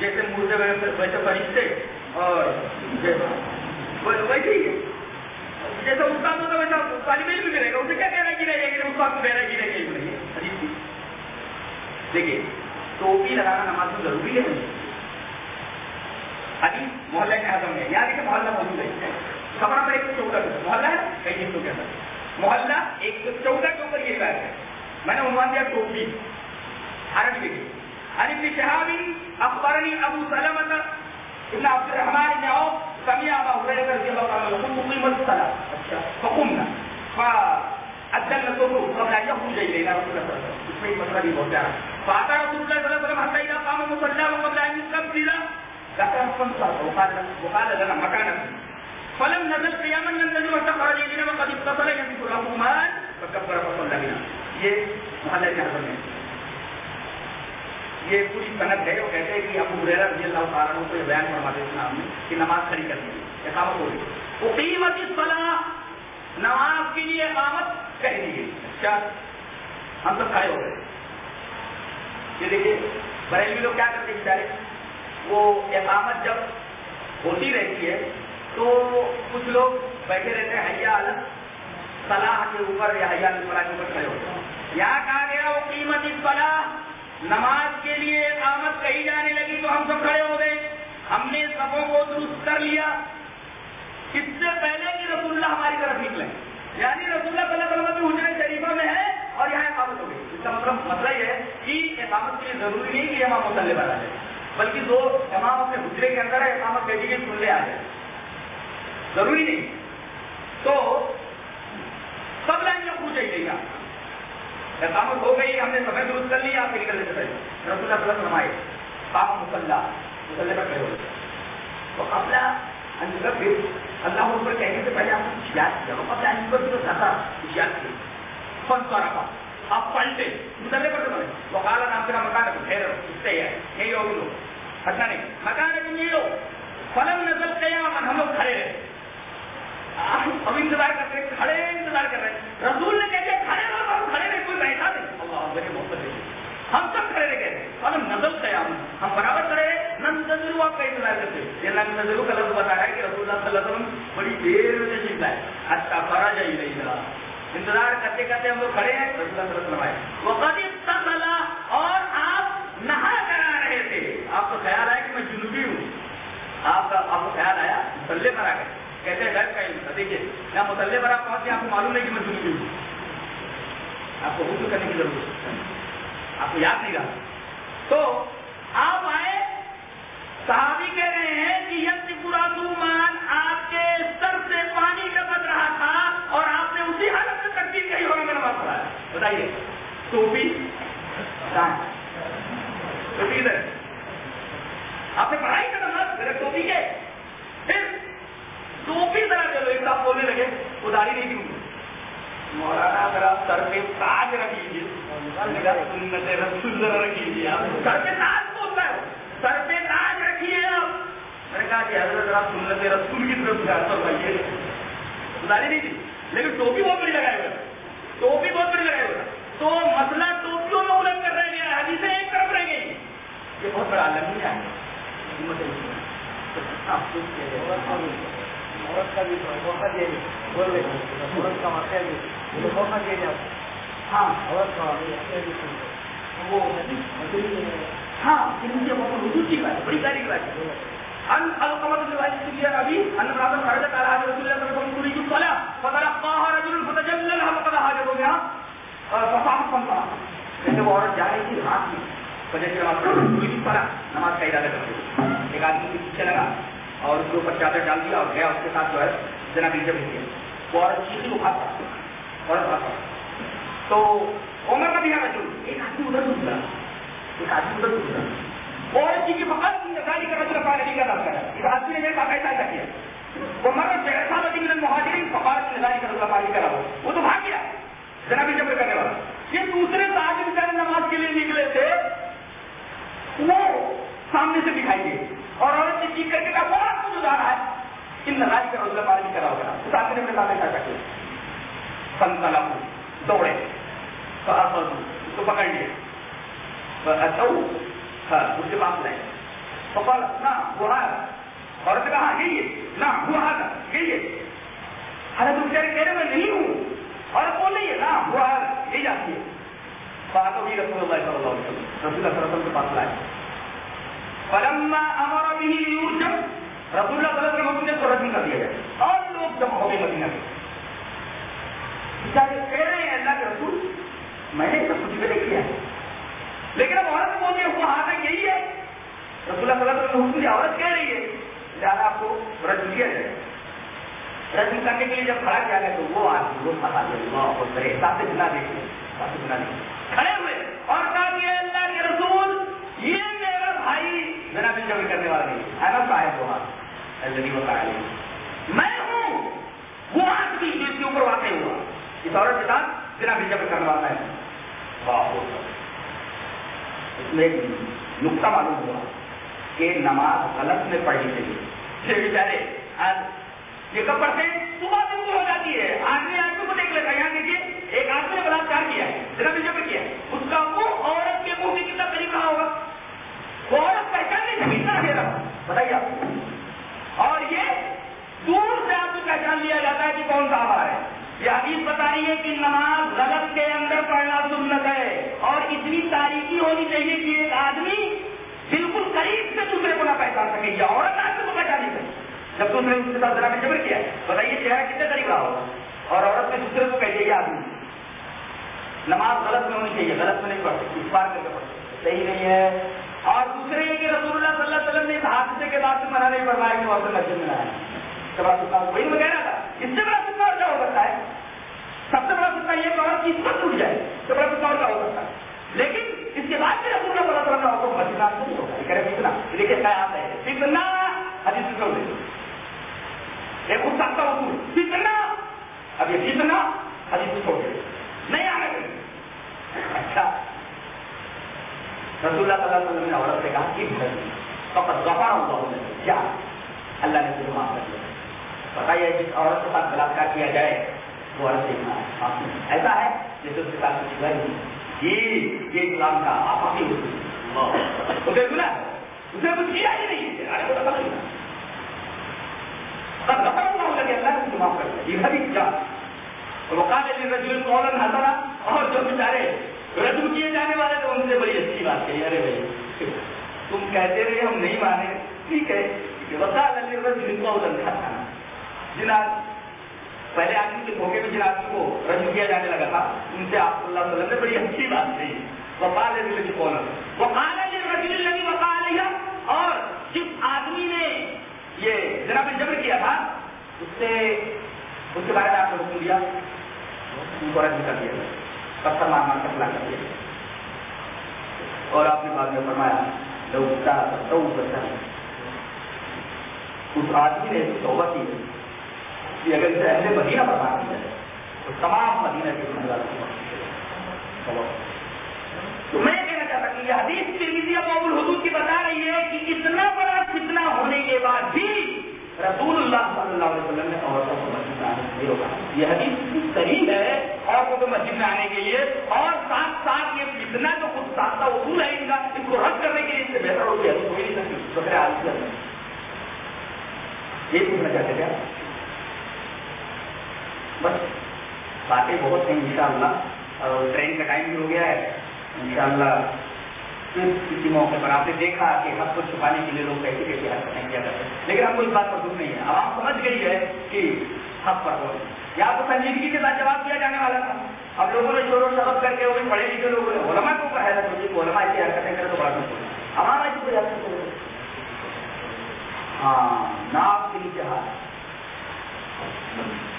جیسے مردے ویسے فرشتے اور ویسے ہی جیسے استاد ہوتا ویسا طالب علم بھی رہے گا، اسے کیا کہنا کی رہے گا کہ استاد کو کہنا کی رہے گا دیکھیے ٹوپی لگانا نماز میں ضروری ہے۔ ابھی محلہ کے حضم ہے۔ یہاں دیکھیں محلہ موجود ہے۔ خبر پر ایک سو چودہ محلہ ہے؟ کئی چیزوں کے اندر محلہ ایک سو چودہ کے اوپر یہ بات ہے۔ میں نے عنوان دیا ٹوپی عربی دیکھیے علی بن شہاب اخبرنی ابو سلمۃ ابن عبد الرحمن بن عوف سمع ابا هريره رضي الله تعالى عنه مقيم الصلاه اچھا فقمنا۔ فأذن الظهر قبل أن يخرج إلينا رسول الله صلى الله عليه وسلم۔ اسمه مسألة بوتارا فأتى رسول الله صلى الله عليه وسلم حتى إذا قام مصلاه قبل أن يستقبل ذكر فانصرف وقال وقال لنا مكانك فلم نزل قياما ننتظر وتخرج الينا وقد اتصل يمسك الرحمن فكبر فصلى بنا یہ محلہ کے حضر میں یہ پوری صنعت ہے وہ کہتے ہیں کہ ابو ہریرہ رضی اللہ تعالیٰ عنہ کو یہ بیان فرماتے ہیں اسلام میں کہ نماز کھڑی کر دی. اقامت ہو گئی. اقیمت الصلاۃ. نماز کے لیے اقامت کہہ دیے کیا اچھا، ہم سب کھڑے ہو گئے. یہ دیکھیے، بریلوی لوگ کیا کرتے ہیں بیچارے؟ وہ اقامت جب ہوتی رہتی ہے تو کچھ لوگ بیٹھے رہتے ہیں حیا صلاح کے اوپر یا حیا فلاح کے اوپر کھڑے ہوتے ہیں۔ یہاں کہا گیا، وہ قیمت فلاح نماز کے لیے اقامت کہی جانے لگی تو ہم سب کھڑے ہو گئے۔ ہم نے سبوں کو درست کر لیا۔ اس سے پہلے کہ رسول اللہ ہماری طرف نکلے۔ یعنی رسول اللہ صلی اللہ علیہ وسلم شریفہ میں ہے اور یہاں اقامت ہو گئی۔ اس کا مطلب مسئلہ یہ ہے کہ اقامت کے لیے ضروری نہیں کہ امام مسلح بنا جائے، بلکہ جو امام اپنے حجرے کے اندر ہے اقامت کہہ دیجیے سن لے آ جائے۔ ضروری نہیں۔ تو سب لائن میں پوچھ گئی اقامت ہو گئی ہم نے سمے درست کر لیا آپ کے نکلنے سے پہلے۔ رسول اللہ صلی اللہ علیہ وسلم پاک مسلح مسلح پر کھڑے ہو گئے تو اپنا پھر اللہ پر کہنے سے پہلے آپ کچھ یاد کیا۔ اپنے ان پر جو زیادہ کچھ یاد کیا۔ فن کا رکھا۔ آپ پلٹے۔ مسلے پر تو کالا نام تیرا مکان ہے خیر اس سے ہے یہی ہوگی لوگ۔ اچھا نہیں مکان ہے یہ ہو فلم نظر قیام ہم لوگ کھڑے رہے۔ اب انتظار کر رہے کھڑے انتظار کر رہے ہیں رسول نے کہتے کھڑے رہو ہم کھڑے رہے کوئی بیٹھا نہیں اللہ میرے محبت ہم سب کھڑے رہ گئے فلم نظر قیام ہم برابر کھڑے رہے نن نظر آپ کا انتظار کرتے یہ نن نظر کا لفظ بتا رہا ہے کہ رسول اللہ صلی اللہ علیہ وسلم بڑی دیر سے سیکھتا ہے اچھا فرا جائیے نہیں ذرا انتظار کرتے کرتے ہم لوگ کھڑے ہیں رسول اللہ صلی اللہ علیہ وسلم آئے وہ قدیم اور آپ نہا کر آ رہے تھے آپ کو خیال آیا کہ میں جنوبی ہوں آپ کا آپ کو خیال آیا مسلح پر آ گئے کہتے ہیں ڈر کا دیکھیے میں مسلح پر آپ پہنچے آپ کو معلوم نہیں کہ میں جنوبی ہوں۔ آپ کو حکم کرنے کی ضرورت ہے۔ آپ کو یاد نہیں رہا۔ تو آپ آئے، صحابی کہہ رہے ہیں کہ یس پوران آپ کے سر سے پانی ٹپک رہا تھا اور آپ نے اسی حالت میں تقسیم کہی ہوگا میرا بات پڑا ہے بتائیے ٹوپی ٹوپی ادھر۔ آپ نے پڑھائی کرنا میرے ٹوپی کے۔ پھر ٹوپی ذرا چلو ایک آپ بولنے لگے اداری نہیں دوں مولانا ذرا سر پہ تاج رکھ لیجیے سنت رسول ذرا رکھ لیجیے آپ۔ سر پہ تاج بولتا ہے۔ سر پہ تاج رکھیے آپ۔ میں نے کہا کہ حضرت ذرا سنت رسول کی طرف سے آتا بھائی اداری نہیں تھی، لیکن ٹوپی بہت بڑی لگائے ہوئے ٹوپی بہت بڑی لگائے ہوئے تو مسئلہ ٹوپیوں میں الگ کر رہے ہیں حدیثیں ایک طرف رہ گئی۔ یہ بہت بڑا عالم نہیں ہے۔ عورت ہاں عورت کی بات بڑی ساری بات ان القمت الواجب ابھی ان برادر خرجت على حاجه رسول الله صلى الله عليه وسلم يريد الصلاه فتلقاها رجل فتجلل فقد حاجته بها فصاحب فانطلق کہتے وہ عورت جا رہی تھی رات میں فجر کی نماز پڑھ تھی نماز کا ارادہ کر رہی ایک آدمی کے پیچھے لگا اور اس کے اوپر چادر ڈال دیا اور گیا اس کے ساتھ جو ہے جنا بھی جب کیا وہ عورت چیخی کو کھاتا عورت کھاتا تو عمر کا بھی ہے رجل ایک آدمی ادھر گزرا ایک آدمی ادھر گزرا عورت کی فقط نظاری کا رجل پانے کا نام کرا اس آدمی نے میرے ساتھ ایسا ایسا کیا۔ عمر نے جیسا بدی من مہاجرین فقط نظاری کا رجل پانی کرا وہ تو بھاگ گیا۔ جنابی جبر کرنے والا۔ یہ دوسرے تاج بیچارے نماز کے لیے نکلے تھے، وہ سامنے سے دکھائی دے۔ اور عورت نے چیخ کر کے کہا، بہت کچھ جا رہا ہے. ان نظاری کا رجل پانی کرا ہوگا اس آدمی نے میرے ساتھ ایسا کیا سنتلا دوڑے۔ اس کو پکڑ لیے ہاں، اس کے پاس لائے پکڑ نہ وہ اور کہا ہاں، یہی ہے۔ نہ وہ یہی ہے۔ حالت بیچارے کہہ رہے میں نہیں ہوں۔ اور وہ نہیں ہے نہ وہ یہی جاتی ہے۔ بات ہوگی رسول اللہ صلی اللہ علیہ وسلم۔ رسول اللہ صلی اللہ علیہ وسلم کے پاس لائے۔ فلما امر به يرجم رسول اللہ صلی اللہ علیہ وسلم نے کو رجم کر دیا گیا اور لوگ جمع ہو گئے مدینہ میں بیچارے کہہ رہے ہیں اللہ کے رسول. میں نے سب کچھ بھی نہیں کیا لیکن اب عورت بولتی ہے وہ ہاتھ یہی ہے. رسول اللہ صلی اللہ علیہ وسلم حکم عورت کہہ رہی ہے لہٰذا آپ کو رجم کیا جائے. رجم کرنے کے لیے جب کھڑا کیا گیا تو وہ آدمی، وہ پتا اللہ کرے ساتھ بنا دیکھے ساتھ بنا دیکھے کھڑے ہوئے اور کہا کہ اللہ کے رسول، یہ میرا بھائی میرا کرنے والا نہیں ہے۔ نا صاحب وہ ہاتھ اللہ وہ میں ہوں۔ وہ آدمی جس کے اوپر واقع ہوا۔ اس عورت کے ساتھ بنا بھی جب کرنے والا ہے اس میں ایک نقطہ معلوم ہوا کہ نماز غلط میں پڑھنی چاہیے۔ یہ بیچارے یہ کب پڑھتے ہیں؟ صبح دن کو ہو جاتی ہے۔ آدمی آدمی کو دیکھ لیتا ہے۔ یہاں دیکھیے، ایک آدمی نے بلاکار کیا ہے، ذرا بھی جب کیا اس کا منہ عورت کے منہ میں کتنا قریب رہا ہوگا۔ وہ عورت پہچان نہیں سکتی اتنا بتائیے آپ۔ اور یہ دور سے آپ کو پہچان لیا جاتا ہے کہ کون سا آبار ہے۔ یہ حدیث بتا رہی ہے کہ نماز غلط کے اندر پڑھنا سنت ہے۔ اور اتنی تاریخی ہونی چاہیے کہ ایک آدمی بالکل قریب سے دوسرے کو نہ پہچان سکے یا عورت آدمی کو پہچان نہیں سکے۔ جب تم نے اس کے ساتھ ذرا میں جبر کیا بتائیے چہرہ کتنے قریب رہا ہوگا اور عورت نے دوسرے کو کہہ دیا آدمی۔ نماز غلط میں ہونی چاہیے، غلط میں نہیں پڑھ سکتی، اس بار کر کے پڑھ سکتی۔ صحیح نہیں ہے۔ اور دوسرے یہ کہ رسول اللہ صلی اللہ علیہ وسلم نے اس حادثے کے بعد سے منع نہیں فرمایا کہ وہ اپنے مسجد میں آئے بڑا ستنا وہی میں کہہ رہا تھا، اس سے بڑا ستنا اور کیا ہو سکتا ہے؟ سب سے بڑا ستنا یہ کہا کہ عورت کی ٹوٹ جائے اس سے بڑا ستنا اور کیا ہو سکتا ہے؟ لیکن اس کے بعد بھی رسول اللہ صلی اللہ علیہ وسلم نے عورتوں کو مسجد میں نہیں ہوگا یہ کہہ فتنا دیکھیے کیا آتا ہے۔ فتنا حدیث سے سمجھ ایک خود سکتا اصول فتنا اب یہ فتنا حدیث چھوڑ دے نہیں آنے دیں اچھا۔ رسول اللہ صلی اللہ علیہ وسلم نے عورت سے کہا کہ بھر فقط ظفر اللہ نے کیا اللہ نے تجھے معاف کر دیا۔ پتا یہ جس عورت کے ساتھ بلاکار کیا جائے وہ عورت دیکھنا ہے؟ ایسا ہے جس اس کے ساتھ کچھ ہوا نہیں۔ یہ یہ اسلام کا آپ آپسی اسے سنا اسے کچھ کیا ہی نہیں۔ ارے وہ پتا نہیں قد غفر اللہ لك اللہ نے معاف کر دیا۔ یہ بھی کیا وقال للرجل قولا حسنا اور جو بیچارے رجوع کیے جانے والے تو ان سے بڑی اچھی بات کہی، ارے بھائی، تم کہتے رہے، ہم نہیں مانے ٹھیک ہے وقال للرجل قولا حسنا جن پہلے آدمی کے دھوکے میں جن آدمی کو رجوع کیا جانے لگا تھا، ان سے آپ اللہ علیہ وسلم نے بڑی اچھی بات کہی۔ وقال للرجل قولا۔ وقال للرجل الذي وقال اور جس آدمی نے یہ جناب جبر کیا تھا، اس سے اس کے بارے میں آپ کو حکم دیا۔ ان کو رد کر دیا۔ پتھر مار مار کر کر دیا اور آپ نے بعد میں فرمایا اس آدمی نے توبہ کی کہ اگر اسے اہل مدینہ برباد کی جائے، تو تمام مدینہ کے چلو تو میں کہنا چاہتا کہ یہ حدیث ترمیزی ابو الحدود کی بتا رہی ہے کہ اتنا بڑا فتنہ ہونے کے بعد بھی رسول اللہ صلی اللہ علیہ وسلم نے عورتوں کو مسجد میں آنے سے روکا۔ یہ حدیث صحیح ہے عورتوں کو مسجد میں آنے کے لیے؟ اور ساتھ ساتھ یہ فتنہ جو خود سادہ اصول ہے ان کا، اس کو رد کرنے کے لیے اس سے بہتر ہوگی حدیث ہو نہیں سکتی بغیر عادت یہ پوچھنا چاہتے کیا؟ بس باتیں بہت ہیں انشاءاللہ۔ اور ٹرین کا ٹائم بھی ہو گیا ہے۔ انشاءاللہ کسی موقع پر آپ نے دیکھا کہ حق کو چھپانے کے لیے لوگ کیسے کیسے حرکتیں کیا کرتے ہیں۔ لیکن ہم کو اس بات پر دکھ نہیں ہے۔ عوام سمجھ گئی ہے کہ حق پر ہو یا تو سنجیدگی کے ساتھ جواب دیا جانے والا تھا۔ اب لوگوں نے شور و شرف کر کے وہ پڑھے لکھے لوگوں نے۔ علما کو کہا ہے کہ جی علما ایسی حرکتیں کرے تو بڑا دکھ عوام ایسی کوئی حرکت کرے ہاں ناپ کے نیچے ہاتھ۔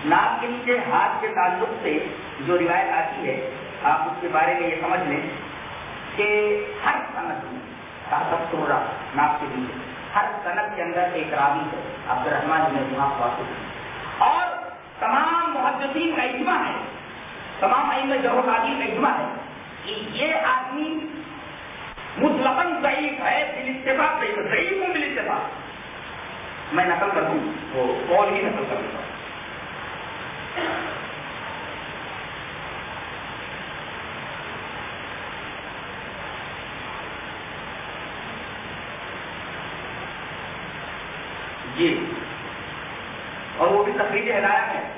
ناپ کے نیچے ہاتھ کے تعلق سے جو روایت آتی ہے، آپ اس کے بارے میں یہ سمجھ لیں۔ کہ ہر صنعت میں طاقت سورا ناپ کے نیچے ہر صنعت کے اندر ایک راوی ہے عبد الرحمان بن جہاں واقع اور تمام محدثین کا اجماع ہے تمام علم جہو تعلیم کا اجماع ہے کہ یہ آدمی مطلقاً ضعیف ہے بال اتفاق ضعیف ہوں بال اتفاق میں نقل کر دوں تو قول ہی نقل کر دوں جی اور وہ بھی تقریب ہدایت ہے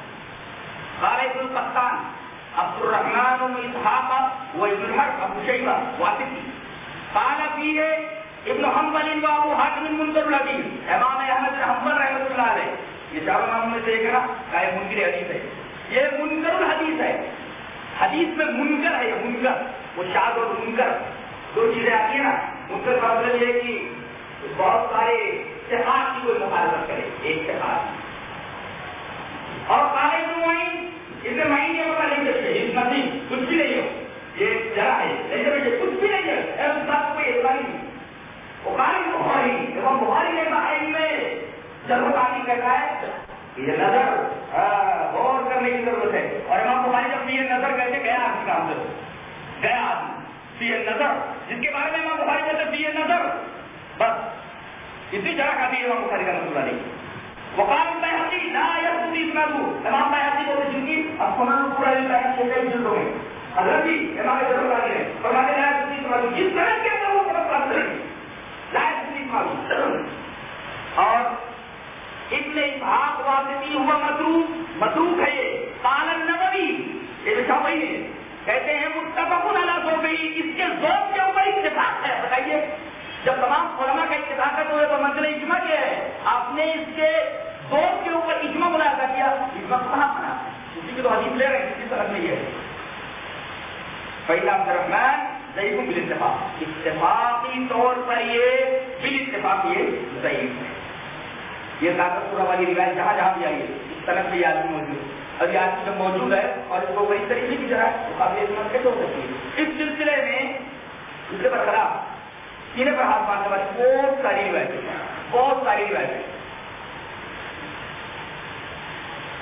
خالد القطان عبد الرحمان بن اسحاق و ابن الحق، ابو شیبہ واسطی قال فيه ابن حنبل و ابو حاتم منذر الحديث امام احمد حنبل رحمۃ اللہ علیہ۔ یہ چاروں نام میں سے ایک نا کا یہ منکر حدیث ہے۔ یہ منکر الحدیث ہے۔ حدیث میں منکر ہے، یہ منکر۔ وہ شاد اور منکر۔ دو چیزیں آتی ہیں نا۔ منکر کا مطلب یہ ہے کہ بہت سارے اتحاد کی کوئی مخالفت کرے۔ ایک اتحاد۔ اور کالے معین اس میں معین یہ پتا نہیں سکتے اس نظیم کچھ بھی نہیں ہو یہ جرا ہے لیکن کچھ بھی نہیں ہے۔ اس بات کو یہ نہیں وہ کالے بخاری جب ہم بخاری کے بارے میں جب پانی کہتا ہے یہ نظر غور کرنے کی ضرورت ہے۔ اور امام بخاری جب یہ نظر کہتے گیا آپ کی کام سے؟ گیا آدمی یہ نظر۔ جس کے بارے میں امام بخاری کہتے یہ نظر۔ بس اسی جگہ کا بھی امام بخاری کا رسول علیہ وقال البيهقي لا يثبت اسناده امام بيهقي کو جن السنن پورا لکھا ہے کئی جلدوں میں حضرت جی امام ضرور فرماتے ہیں لا يثبت اسناده جس طرح کے اندر وہ کریں لا يثبت اسناده اور ابن اسحاق واسطی ہوا متروک. متروک ہے یہ. قال النووي یہ لکھا وہی ہے. کہتے ہیں متفق علی صوبی اس کے ذوق کے اوپر اتفاق ہے. بتائیے. جب تمام علماء کا اتفاق ہے تو منزل اجماع کیا ہے آپ نے اس کے ذوق کے اوپر اجماع ملاحظہ کیا، اجماع کہاں بنا اسی کی تو حدیث لے رہے ہیں، کسی طرف نہیں ہے۔ پہلا عبد الرحمان ضعیف بال اتفاق اتفاقی طور پر یہ بال اتفاق یہ ضعیف ہے۔ یہ طاقت پورا والی روایت جہاں جہاں بھی آئی ہے، اس طرح سے یہ آدمی موجود ہے۔ اور یہ آدمی جب موجود ہے اور اس کو وہی طریقے کی جگہ تو قابل اعتماد کیسے ہو سکتی ہے اس سلسلے میں اس کے برقرار سینے پر ہاتھ مارنے والی بہت ساری روایتیں ہیں۔ بہت ساری روایتیں۔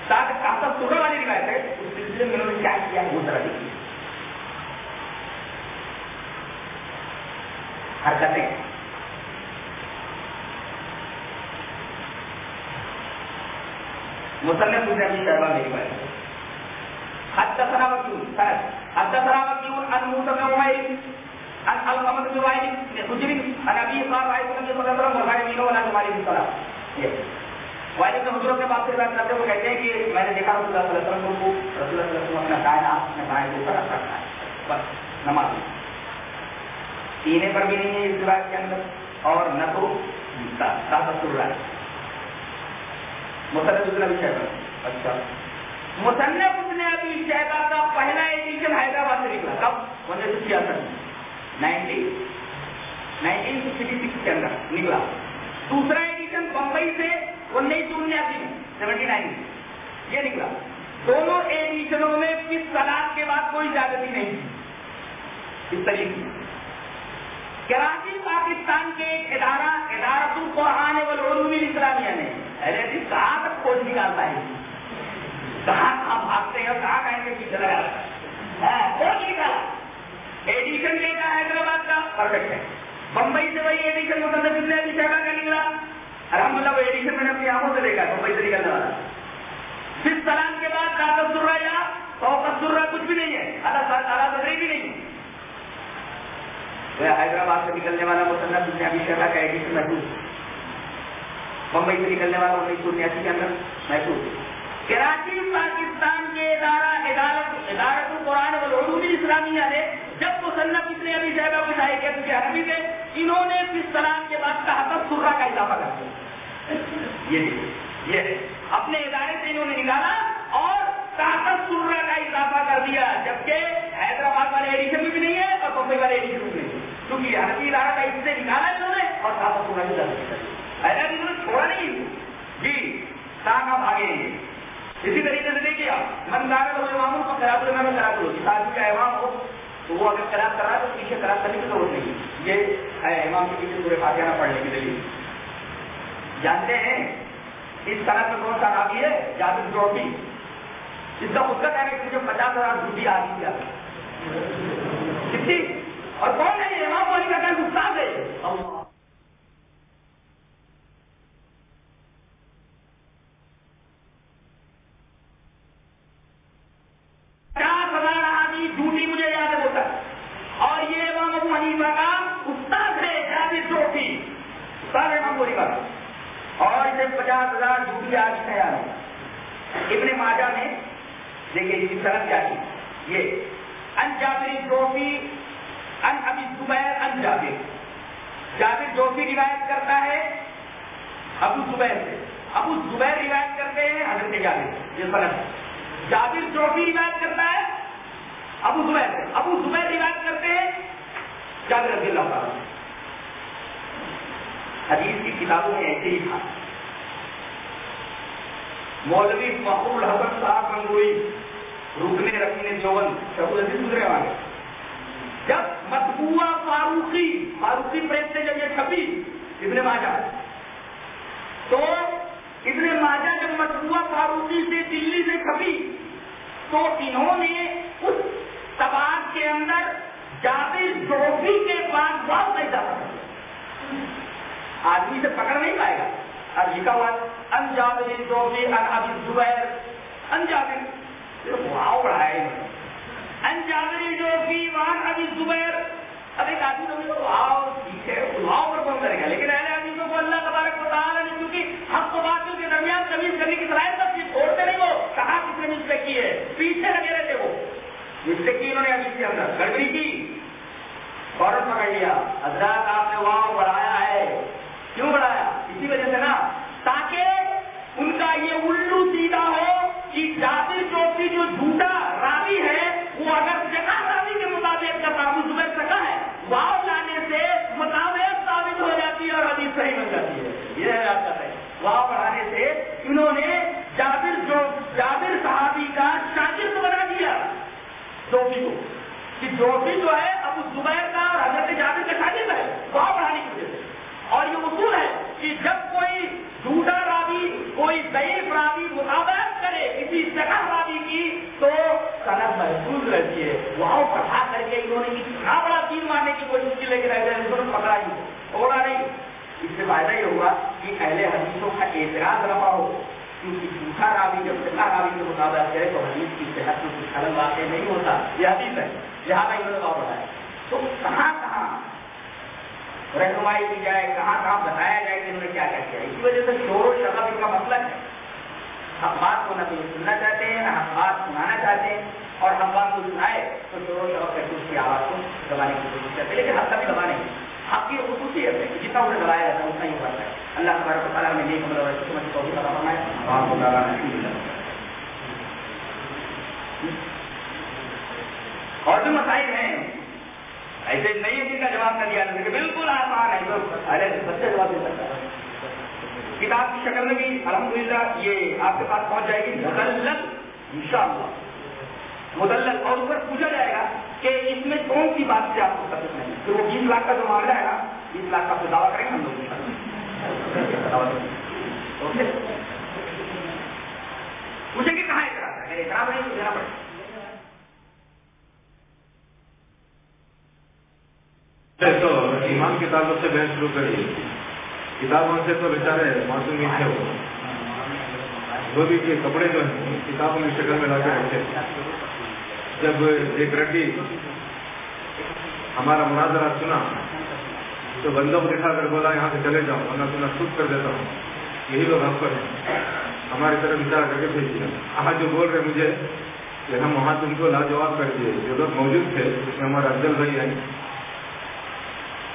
تاکہ طاقت پورا والی روایت ہے اس سلسلے میں انہوں نے کیا کیا وہ ذرا دیکھیے۔ حرکتیں۔ مصنف ابن ابي شيبه میری بات حدثنا وكيل سند۔ حدثنا وكيل عن موسى بن عمير عن بن وائل بن حجر عن قال النبي صلى الله عليه وسلم ولا کے بات سے بات کرتے کہتے ہیں کہ میں نے دیکھا رسول اللہ صلی اللہ علیہ وسلم کو رسول اللہ صلی اللہ علیہ وسلم اپنا دائیں ہاتھ اپنے بائیں اوپر رکھا ہے بس نماز سینے پر بھی نہیں ہے اس روایت کے اندر اور نہ تو طاقت ہے مصنف ابن ابی اچھا مصنف ابن ابی کا پہلا ایڈیشن حیدرآباد سے نکلا کب انیس سو چھیاسٹھ نائنٹین نائنٹین سکسٹی سکس کے اندر نکلا۔ دوسرا ایڈیشن بمبئی سے انیس سو انیاسی میں سیونٹی نائن یہ نکلا۔ دونوں ایڈیشنوں میں کس سلاد کے بعد کوئی زیادتی نہیں اس طریقے کراچی، پاکستان کے ایک ادارہ، ادارت القرآن والعلوم الاسلامیہ نے۔ ارے جی، کہاں تک کھوج نکالتا ہے؟ کہاں کہاں بھاگتے ہیں کہاں کہیں گے؟ پیچھے لگا کھوج ہاں، نکالا؟ ایڈیشن لے کا حیدرآباد کا پرفیکٹ ہے بمبئی سے وہی ایڈیشن مصنف ابن ابی شیبہ کا نکلا الحمد للہ وہ ایڈیشن میں نے اپنی آنکھوں سے دیکھا بمبئی سے نکلنے والا پھر سلام کے بعد طاقت سرا یا فوقت سرا کچھ بھی نہیں ہے اعلیٰ صدری بھی نہیں وہ حیدرآباد سے نکلنے والا مصنف ابن ابی شیبہ کا ایڈیشن محدود بمبئی سے نکلنے والا انیس سو انیاسی کے اندر محسوس کراچی پاکستان کے ادارہ ادارت ادارت القرآن والعلوم الاسلامیہ نے جب مصنف ابن ابی شیبہ کو شائع کیا کیونکہ عربی تھے انہوں نے اس سلام کے بعد تحت سرہ کا اضافہ کر دیا۔ یہ یہ اپنے ادارے سے انہوں نے نکالا اور طاقت سرہ کا اضافہ کر دیا، جبکہ حیدرآباد والے ایڈیشن میں بھی نہیں ہے اور بمبئی والے ایڈیشن میں بھی نہیں ہے۔ کیونکہ عربی ادارہ کا اس سے نکالا انہوں نے اور طاقت سرہ کی اضافہ کر دیا۔ حیدرآباد انہوں نے چھوڑا نہیں۔ جی تاکہ بھاگے۔ اسی طریقے سے دیکھیے آپ مندار کو امام کو خراب میں خراب کرو جس آدمی کا امام ہو۔ تو وہ اگر خراب کر رہا ہے تو پیچھے خراب کرنے کی ضرورت نہیں یہ ہے امام کے پیچھے پورے فاتحہ پڑھنے کی دلیل۔ جانتے ہیں اس طرح کا کون سا راوی ہے، جابر ٹرافی اس کا خود کا کہنا ہے کہ مجھے پچاس ہزار روپیہ آدمی کیا کتنی؟ اور کون ہے یہ؟ امام والی کا کہنا استاد ہے۔ اللہ پچاس ہزار آدمی جھوٹی مجھے یاد ہے ہوتا اور یہ امام ابو حنیفہ کا استاد ہے جابر ٹرافی استاد ہے امام ابو اور اسے پچاس ہزار جھوٹی آدمی تیار ہے ابن ماجہ میں دیکھیے اس کی طرف کیا کی یہ، ان جابر ٹرافی ان ابی زبیر، ان جابر۔ جابر ٹرافی روایت کرتا ہے ابو زبیر سے۔ ابو زبیر روایت کرتے ہیں حضرت جابر یہ فرق جابر ٹرافی روایت کرتا ہے ابو زبیر سے۔ ابو زبیر روایت کرتے ہیں جابر رضی اللہ تعالیٰ حدیث کی کتابوں میں ایسے ہی تھا۔ مولوی فخر الحسن صاحب منگوئی رکنے رکھنے چون شبو عزیز گزرے والے۔ جب مطبوعہ فاروقی فاروقی پریس سے جب یہ چھپی ابن ماجہ۔ تو ابن ماجہ جب مطبوعہ فاروقی سے دلی سے چھپی، تو انہوں نے اس تباد کے اندر جابر ٹرافی کے بعد بہت نہیں جاتا آدمی سے پکڑ نہیں پائے گا۔ اب لکھا ہوا ان جابر ٹرافی زبیر ان واؤ پڑھایا ان جابر ٹرافی وہاں ابی زبیر اب ایک آدمی تو واؤ ٹھیک ہے واؤ پر کون کرے گا۔ لیکن اہل آدمی کو اللہ تبارک و تعالیٰ نے کیونکہ حق و باطل کے درمیان تمیز کرنے کی صلاحیت تب چھوڑتے نہیں وہ۔ کہاں کس نے مجھ پہ کی ہے؟ پیچھے لگے رہتے وہ۔ مسٹیک کی انہوں نے حدیث کے اندر گڑبڑی کی۔ فوراً پکڑ لیا۔ حضرات آپ نے وہاں بڑھایا ہے۔ کیوں بڑھایا؟ اسی وجہ سے نا، تاکہ ان کا یہ الو سیدھا ہو کہ جابر چوکی جو جھوٹا راوی ہے، وہ اگر جگہ راوی کے مطابق کا ثابت ہو سکا ہے واؤ لانے سے مطابق ثابت ہو جاتی ہے اور حدیث صحیح بن جاتی ہے۔ یہ حیرات ہے واؤ بڑھانے سے انہوں نے جابر جو، جابر صحابی کا شاگرد بنا دیا۔ چوکی کو۔ کہ چوکی جو ہے ابو زبیر کا اور حضرت جابر کا شاگرد ہے واؤ بڑھانے کی وجہ سے اور یہ اصول ہے کہ جب کوئی جھوٹا راوی کوئی ضعیف راوی مطابقت کرے کسی جگہ راوی کی تو صنعت محفوظ رہتی ہے۔ وہاں پڑھا کر کے انہوں نے اتنا بڑا تین مارنے کی کوشش کی، لیکن ایسے انہوں نے پکڑا ہی پکڑا نہیں۔ اس سے فائدہ یہ ہوگا کہ اہل حدیثوں کا اعتراض رفا ہو۔ کیونکہ جھوٹا راوی جب جگہ راوی کے مطابقت کرے تو حدیث کی صحت میں کچھ خلل واقع نہیں ہوتا۔ یہ حدیث ہے۔ لہٰذا انہوں نے کہا بڑھایا۔ تو کہاں کہاں رہنمائی کی جائے، کہاں کہاں بتایا جائے کہ انہوں نے کیا کیا۔ کیا اسی وجہ سے شور و شراب ان کا مسئلہ ہے۔ ہم بات کو نہ تو سننا چاہتے ہیں، نہ ہم بات سنانا چاہتے ہیں، اور ہم بات کو سنائے تو شور و شراب کر کے اس کی آواز کو دبانے کی کوشش کرتے ہیں۔ لیکن حد تک دبانے آپ کی خصوصیت ہے جتنا اسے دبایا جاتا ہے، اتنا ہی بڑھتا ہے۔ اللہ تبارک تعالیٰ نے نیک مطلب سمجھ کو بھی پتا فرمائے۔ آپ کو تعالیٰ نے اور بھی مسائل ہیں، ایسے نہیں ہے جن کا جواب نہ دیا لیکن بالکل آسان ہے۔ جو ارے بچے جواب دے سکتا ہے۔ کتاب کی شکل میں بھی الحمدللہ یہ آپ کے پاس پہنچ جائے گی۔ مدلل، انشاءاللہ۔ مدلل، اور اوپر پوچھا جائے گا کہ اس میں کون سی بات سے آپ کو سبق نہیں تو وہ بیس لاکھ کا جو معاملہ ہے نا، بیس لاکھ کا دعویٰ کریں گے، ہم لوگ مجھے کہ کہاں اعتراض ہے؟ اگر اعتراض نہیں تو دینا پڑے تو ایمان کی تعلق سے بحث شروع کری کتابوں سے تو بیچارے معصوم ہی تھے وہ دھوبی کے کپڑے جو ہیں کتابوں کی شکل میں لا کے رکھے جب ایک رڈی ہمارا مناظرہ سنا تو بندوں کو دکھا کر بولا یہاں سے چلے جاؤ ورنہ تمہیں خود کر دیتا ہوں یہی لوگ ہم پر ہیں ہماری طرف بچارہ کر کے بھیج دیا آج جو بول رہے مجھے کہ ہم وہاں تم کو لاجواب کر دیے جو لوگ موجود تھے اس میں ہمارا افضل بھائی ہیں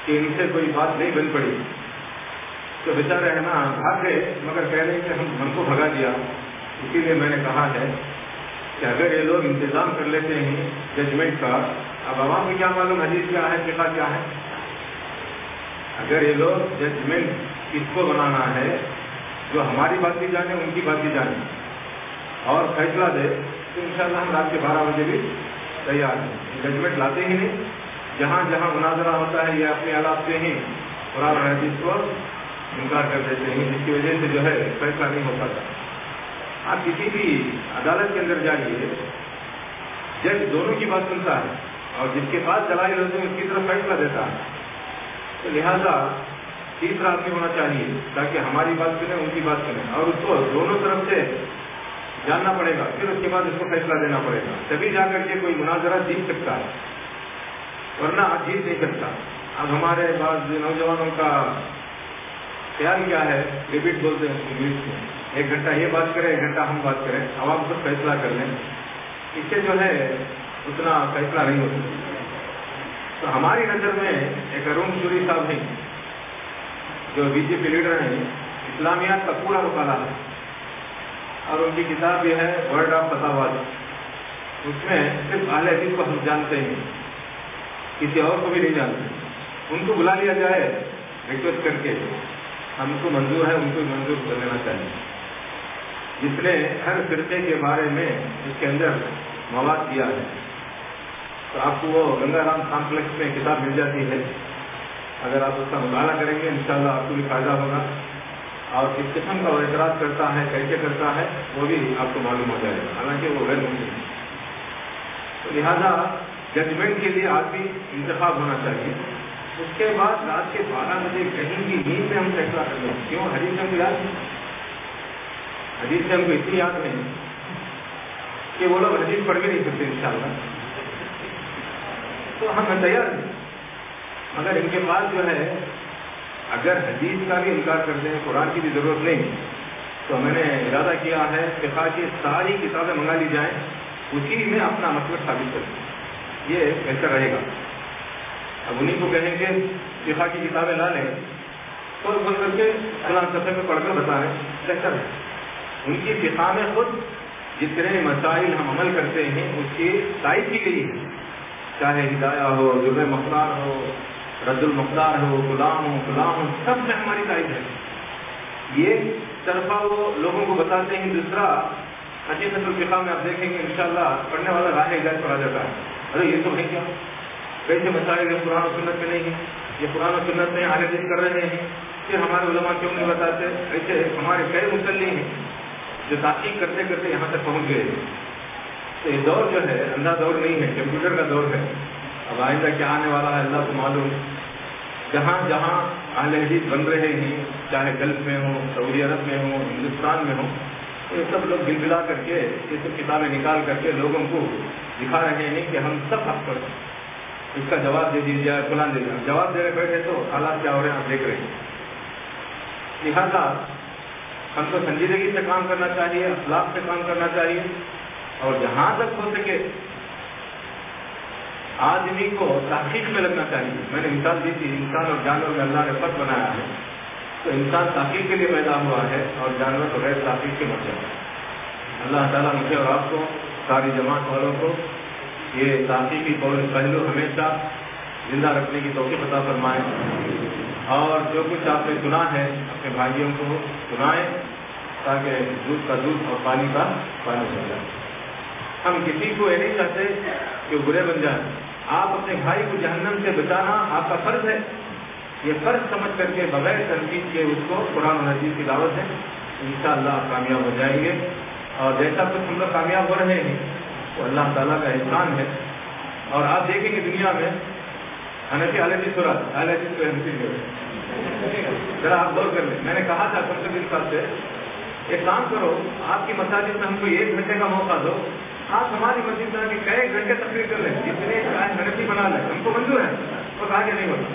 کہ ان سے کوئی بات نہیں بن پڑی تو بیچارے ہے نا، بھاگ گئے۔ مگر کہہ رہے کہ ہم من کو بھگا دیا۔ اسی لیے میں نے کہا ہے کہ اگر یہ لوگ انتظام کر لیتے ہیں ججمنٹ کا، اب عوام کو کیا معلوم حدیث کیا ہے، فقہ کیا ہے؟ اگر یہ لوگ ججمنٹ کس کو بنانا ہے، جو ہماری بات بھی جانے، ان کی بات بھی جانے۔ اور فیصلہ دے، تو انشاءاللہ ہم رات کے بارہ بجے بھی تیار ہیں۔ ججمنٹ لاتے ہی نہیں۔ جہاں جہاں مناظرہ ہوتا ہے، یہ اپنے آلات سے ہی قرآن حدیث کو انکار کر دیتے ہیں، جس کی وجہ سے جو ہے فیصلہ نہیں ہو پاتا۔ آپ کسی بھی عدالت کے اندر جائیے جج دونوں کی بات سنتا ہے اور جس کے پاس دلائل ہوتے ہیں، اس کی طرف فیصلہ دیتا ہے، تو لہذا تیسرا آدمی ہونا چاہیے تاکہ ہماری بات سنیں، ان کی بات سنیں۔ اور اس کو دونوں طرف سے جاننا پڑے گا، پھر اس کے بعد اس کو فیصلہ دینا پڑے گا۔ تبھی جا کر کے کوئی مناظرہ جیت سکتا ہے، ورنہ آپ جیت نہیں سکتا۔ اب ہمارے بعض نوجوانوں کا خیال کیا ہے؟ ریپیٹ بولتے ہیں انگلش میں۔ ایک گھنٹہ یہ بات کریں، ایک گھنٹہ ہم بات کریں۔ عوام خود فیصلہ کر لیں۔ اس سے جو ہے، اتنا فیصلہ نہیں ہو سکتا۔ تو ہماری نظر میں ایک ارون شوری صاحب ہیں، جو بی جے پی لیڈر ہیں۔ اسلامیات کا پورا مطالعہ ہے۔ اور ان کی کتاب یہ ہے ورڈ آف فتح اس میں صرف اہل حدیث کو ہم جانتے ہیں۔ کسی اور کو بھی نہیں جانتے۔ ان کو بلا لیا جائے ریکویسٹ کر کے۔ ہم کو منظور ہے، ان کو منظور کر لینا چاہیے۔ جس نے ہر فرقے کے بارے میں اس کے اندر مواد کیا ہے۔ تو آپ کو وہ گنگا رام کمپلیکس میں کتاب مل جاتی ہے۔ اگر آپ اس کا مطالعہ کریں گے، انشاءاللہ آپ کو بھی فائدہ ہوگا۔ اور کس قسم کا وہ اعتراض کرتا ہے، کیسے کرتا ہے، وہ بھی آپ کو معلوم ہو جائے گا۔ حالانکہ وہ غیر ممکن ہے۔ تو لہٰذا ججمنٹ کے لیے آدمی انتخاب ہونا چاہیے۔ اس کے بعد رات کے بارہ بجے کہیں بھی نیند میں ہم فیصلہ کر لیں۔ کیوں؟ حدیث ہم کو یاد نہیں۔ حدیث سے ہم کو اتنی یاد نہیں۔ کہ وہ لوگ حدیث پڑھ بھی نہیں سکتے انشاءاللہ۔ تو ہم تیار ہیں۔ مگر ان کے پاس جو ہے، اگر حدیث کا بھی انکار کرتے ہیں قرآن کی بھی ضرورت نہیں، تو میں نے ارادہ کیا ہے فقہ کی ساری کتابیں منگا لی جائیں، اسی میں اپنا مطلب ثابت کریں یہ بہتر رہے گا۔ اب انہیں کو کہیں گے فقہ کی کتابیں لا لیں تو بول کر کے قرآن سفر میں پڑھ کر بتائیں بہتر ہے ان کی فقہ میں خود جتنے مسائل ہم عمل کرتے ہیں، اس کی تائید کی گئی ہے۔ چاہے ہدایہ ہو جب مختار ہو، رد المختار ہو، غلام ہو غلام ہو، سب میں ہماری تائید ہے۔ یہ طرفہ وہ لوگوں کو بتاتے ہیں، دوسرا حقیقت الفقہ میں آپ دیکھیں گے انشاءاللہ پڑھنے والا راہ ہدایت پر آ جاتا ہے۔ ارے یہ تو ہے کیا؟ کیسے مسائل ہیں قرآن و سنت میں نہیں ہے یہ قرآن و سنت میں آگے دن کر رہے ہیں۔ پھر ہمارے علماء کیوں نہیں بتاتے؟ ایسے ہمارے کئی مسلم ہیں جو تحقیق کرتے کرتے یہاں تک پہنچ گئے۔ تو یہ دور جو ہے، اندھا دور نہیں ہے، کمپیوٹر کا دور ہے۔ اب آئندہ کیا آنے والا ہے، اللہ کو معلوم۔ جہاں جہاں اہل حدیث بن رہے ہیں، چاہے گلف میں ہوں، سعودی عرب میں ہوں، ہندوستان میں ہوں یہ سب لوگ دل کر کے، یہ سب کتابیں نکال کر کے لوگوں کو دکھا رہے ہیں کہ ہم سب حق پر ہیں۔ اس کا جواب دے دیجیے، فلان دے دیجیے۔ جواب دے رہے بیٹھے تو حالات کیا ہو رہے ہیں آپ دیکھ رہے ہیں۔ لہٰذا ہم کو سنجیدگی سے کام کرنا چاہیے، اخلاق سے کام کرنا چاہیے۔ اور جہاں تک ہو سکے آدمی کو تحقیق میں لگنا چاہیے۔ میں نے مثال دی تھی، انسان اور جانور میں اللہ نے فرق بنایا ہے۔ تو انسان تحقیق کے لیے پیدا ہوا ہے اور جانور بغیر تحقیق کے مر جاتا ہے اللہ تعالیٰ مجھے اور آپ کو، ساری جماعت والوں کو یہ تحقیقی پہلو ہمیشہ زندہ رکھنے کی توقع پتہ فرمائیں اور جو کچھ آپ نے سنا ہے، اپنے بھائیوں کو سنائیں تاکہ دودھ کا دودھ اور پانی کا پانی بن جائے۔ ہم کسی کو یہ نہیں چاہتے کہ برے بن جائیں۔ آپ اپنے بھائی کو جہنم سے بچانا آپ کا فرض ہے۔ یہ فرض سمجھ کر کے بغیر تنقید کے اس کو قرآن و کی دعوت ہے انشاءاللہ آپ کامیاب ہو جائیں گے۔ اور جیسا کچھ ہم لوگ کامیاب ہو رہے ہیں وہ اللہ تعالیٰ کا احسان ہے۔ اور آپ دیکھیں گے دنیا میں حنفی علیہ سورت علیہ کو حنفی ذرا آپ غور کر لیں۔ میں نے کہا تھا سب سے صاحب سے، ایک کام کرو، آپ کی مساجد میں ہم کو ایک گھنٹے کا موقع دو۔ آپ ہماری مسجد میں کئی گھنٹے تقریر کر لیں۔ جتنے چاہے حنفی بنا لیں، ہم کو منظور ہے اور آگے نہیں ہوتا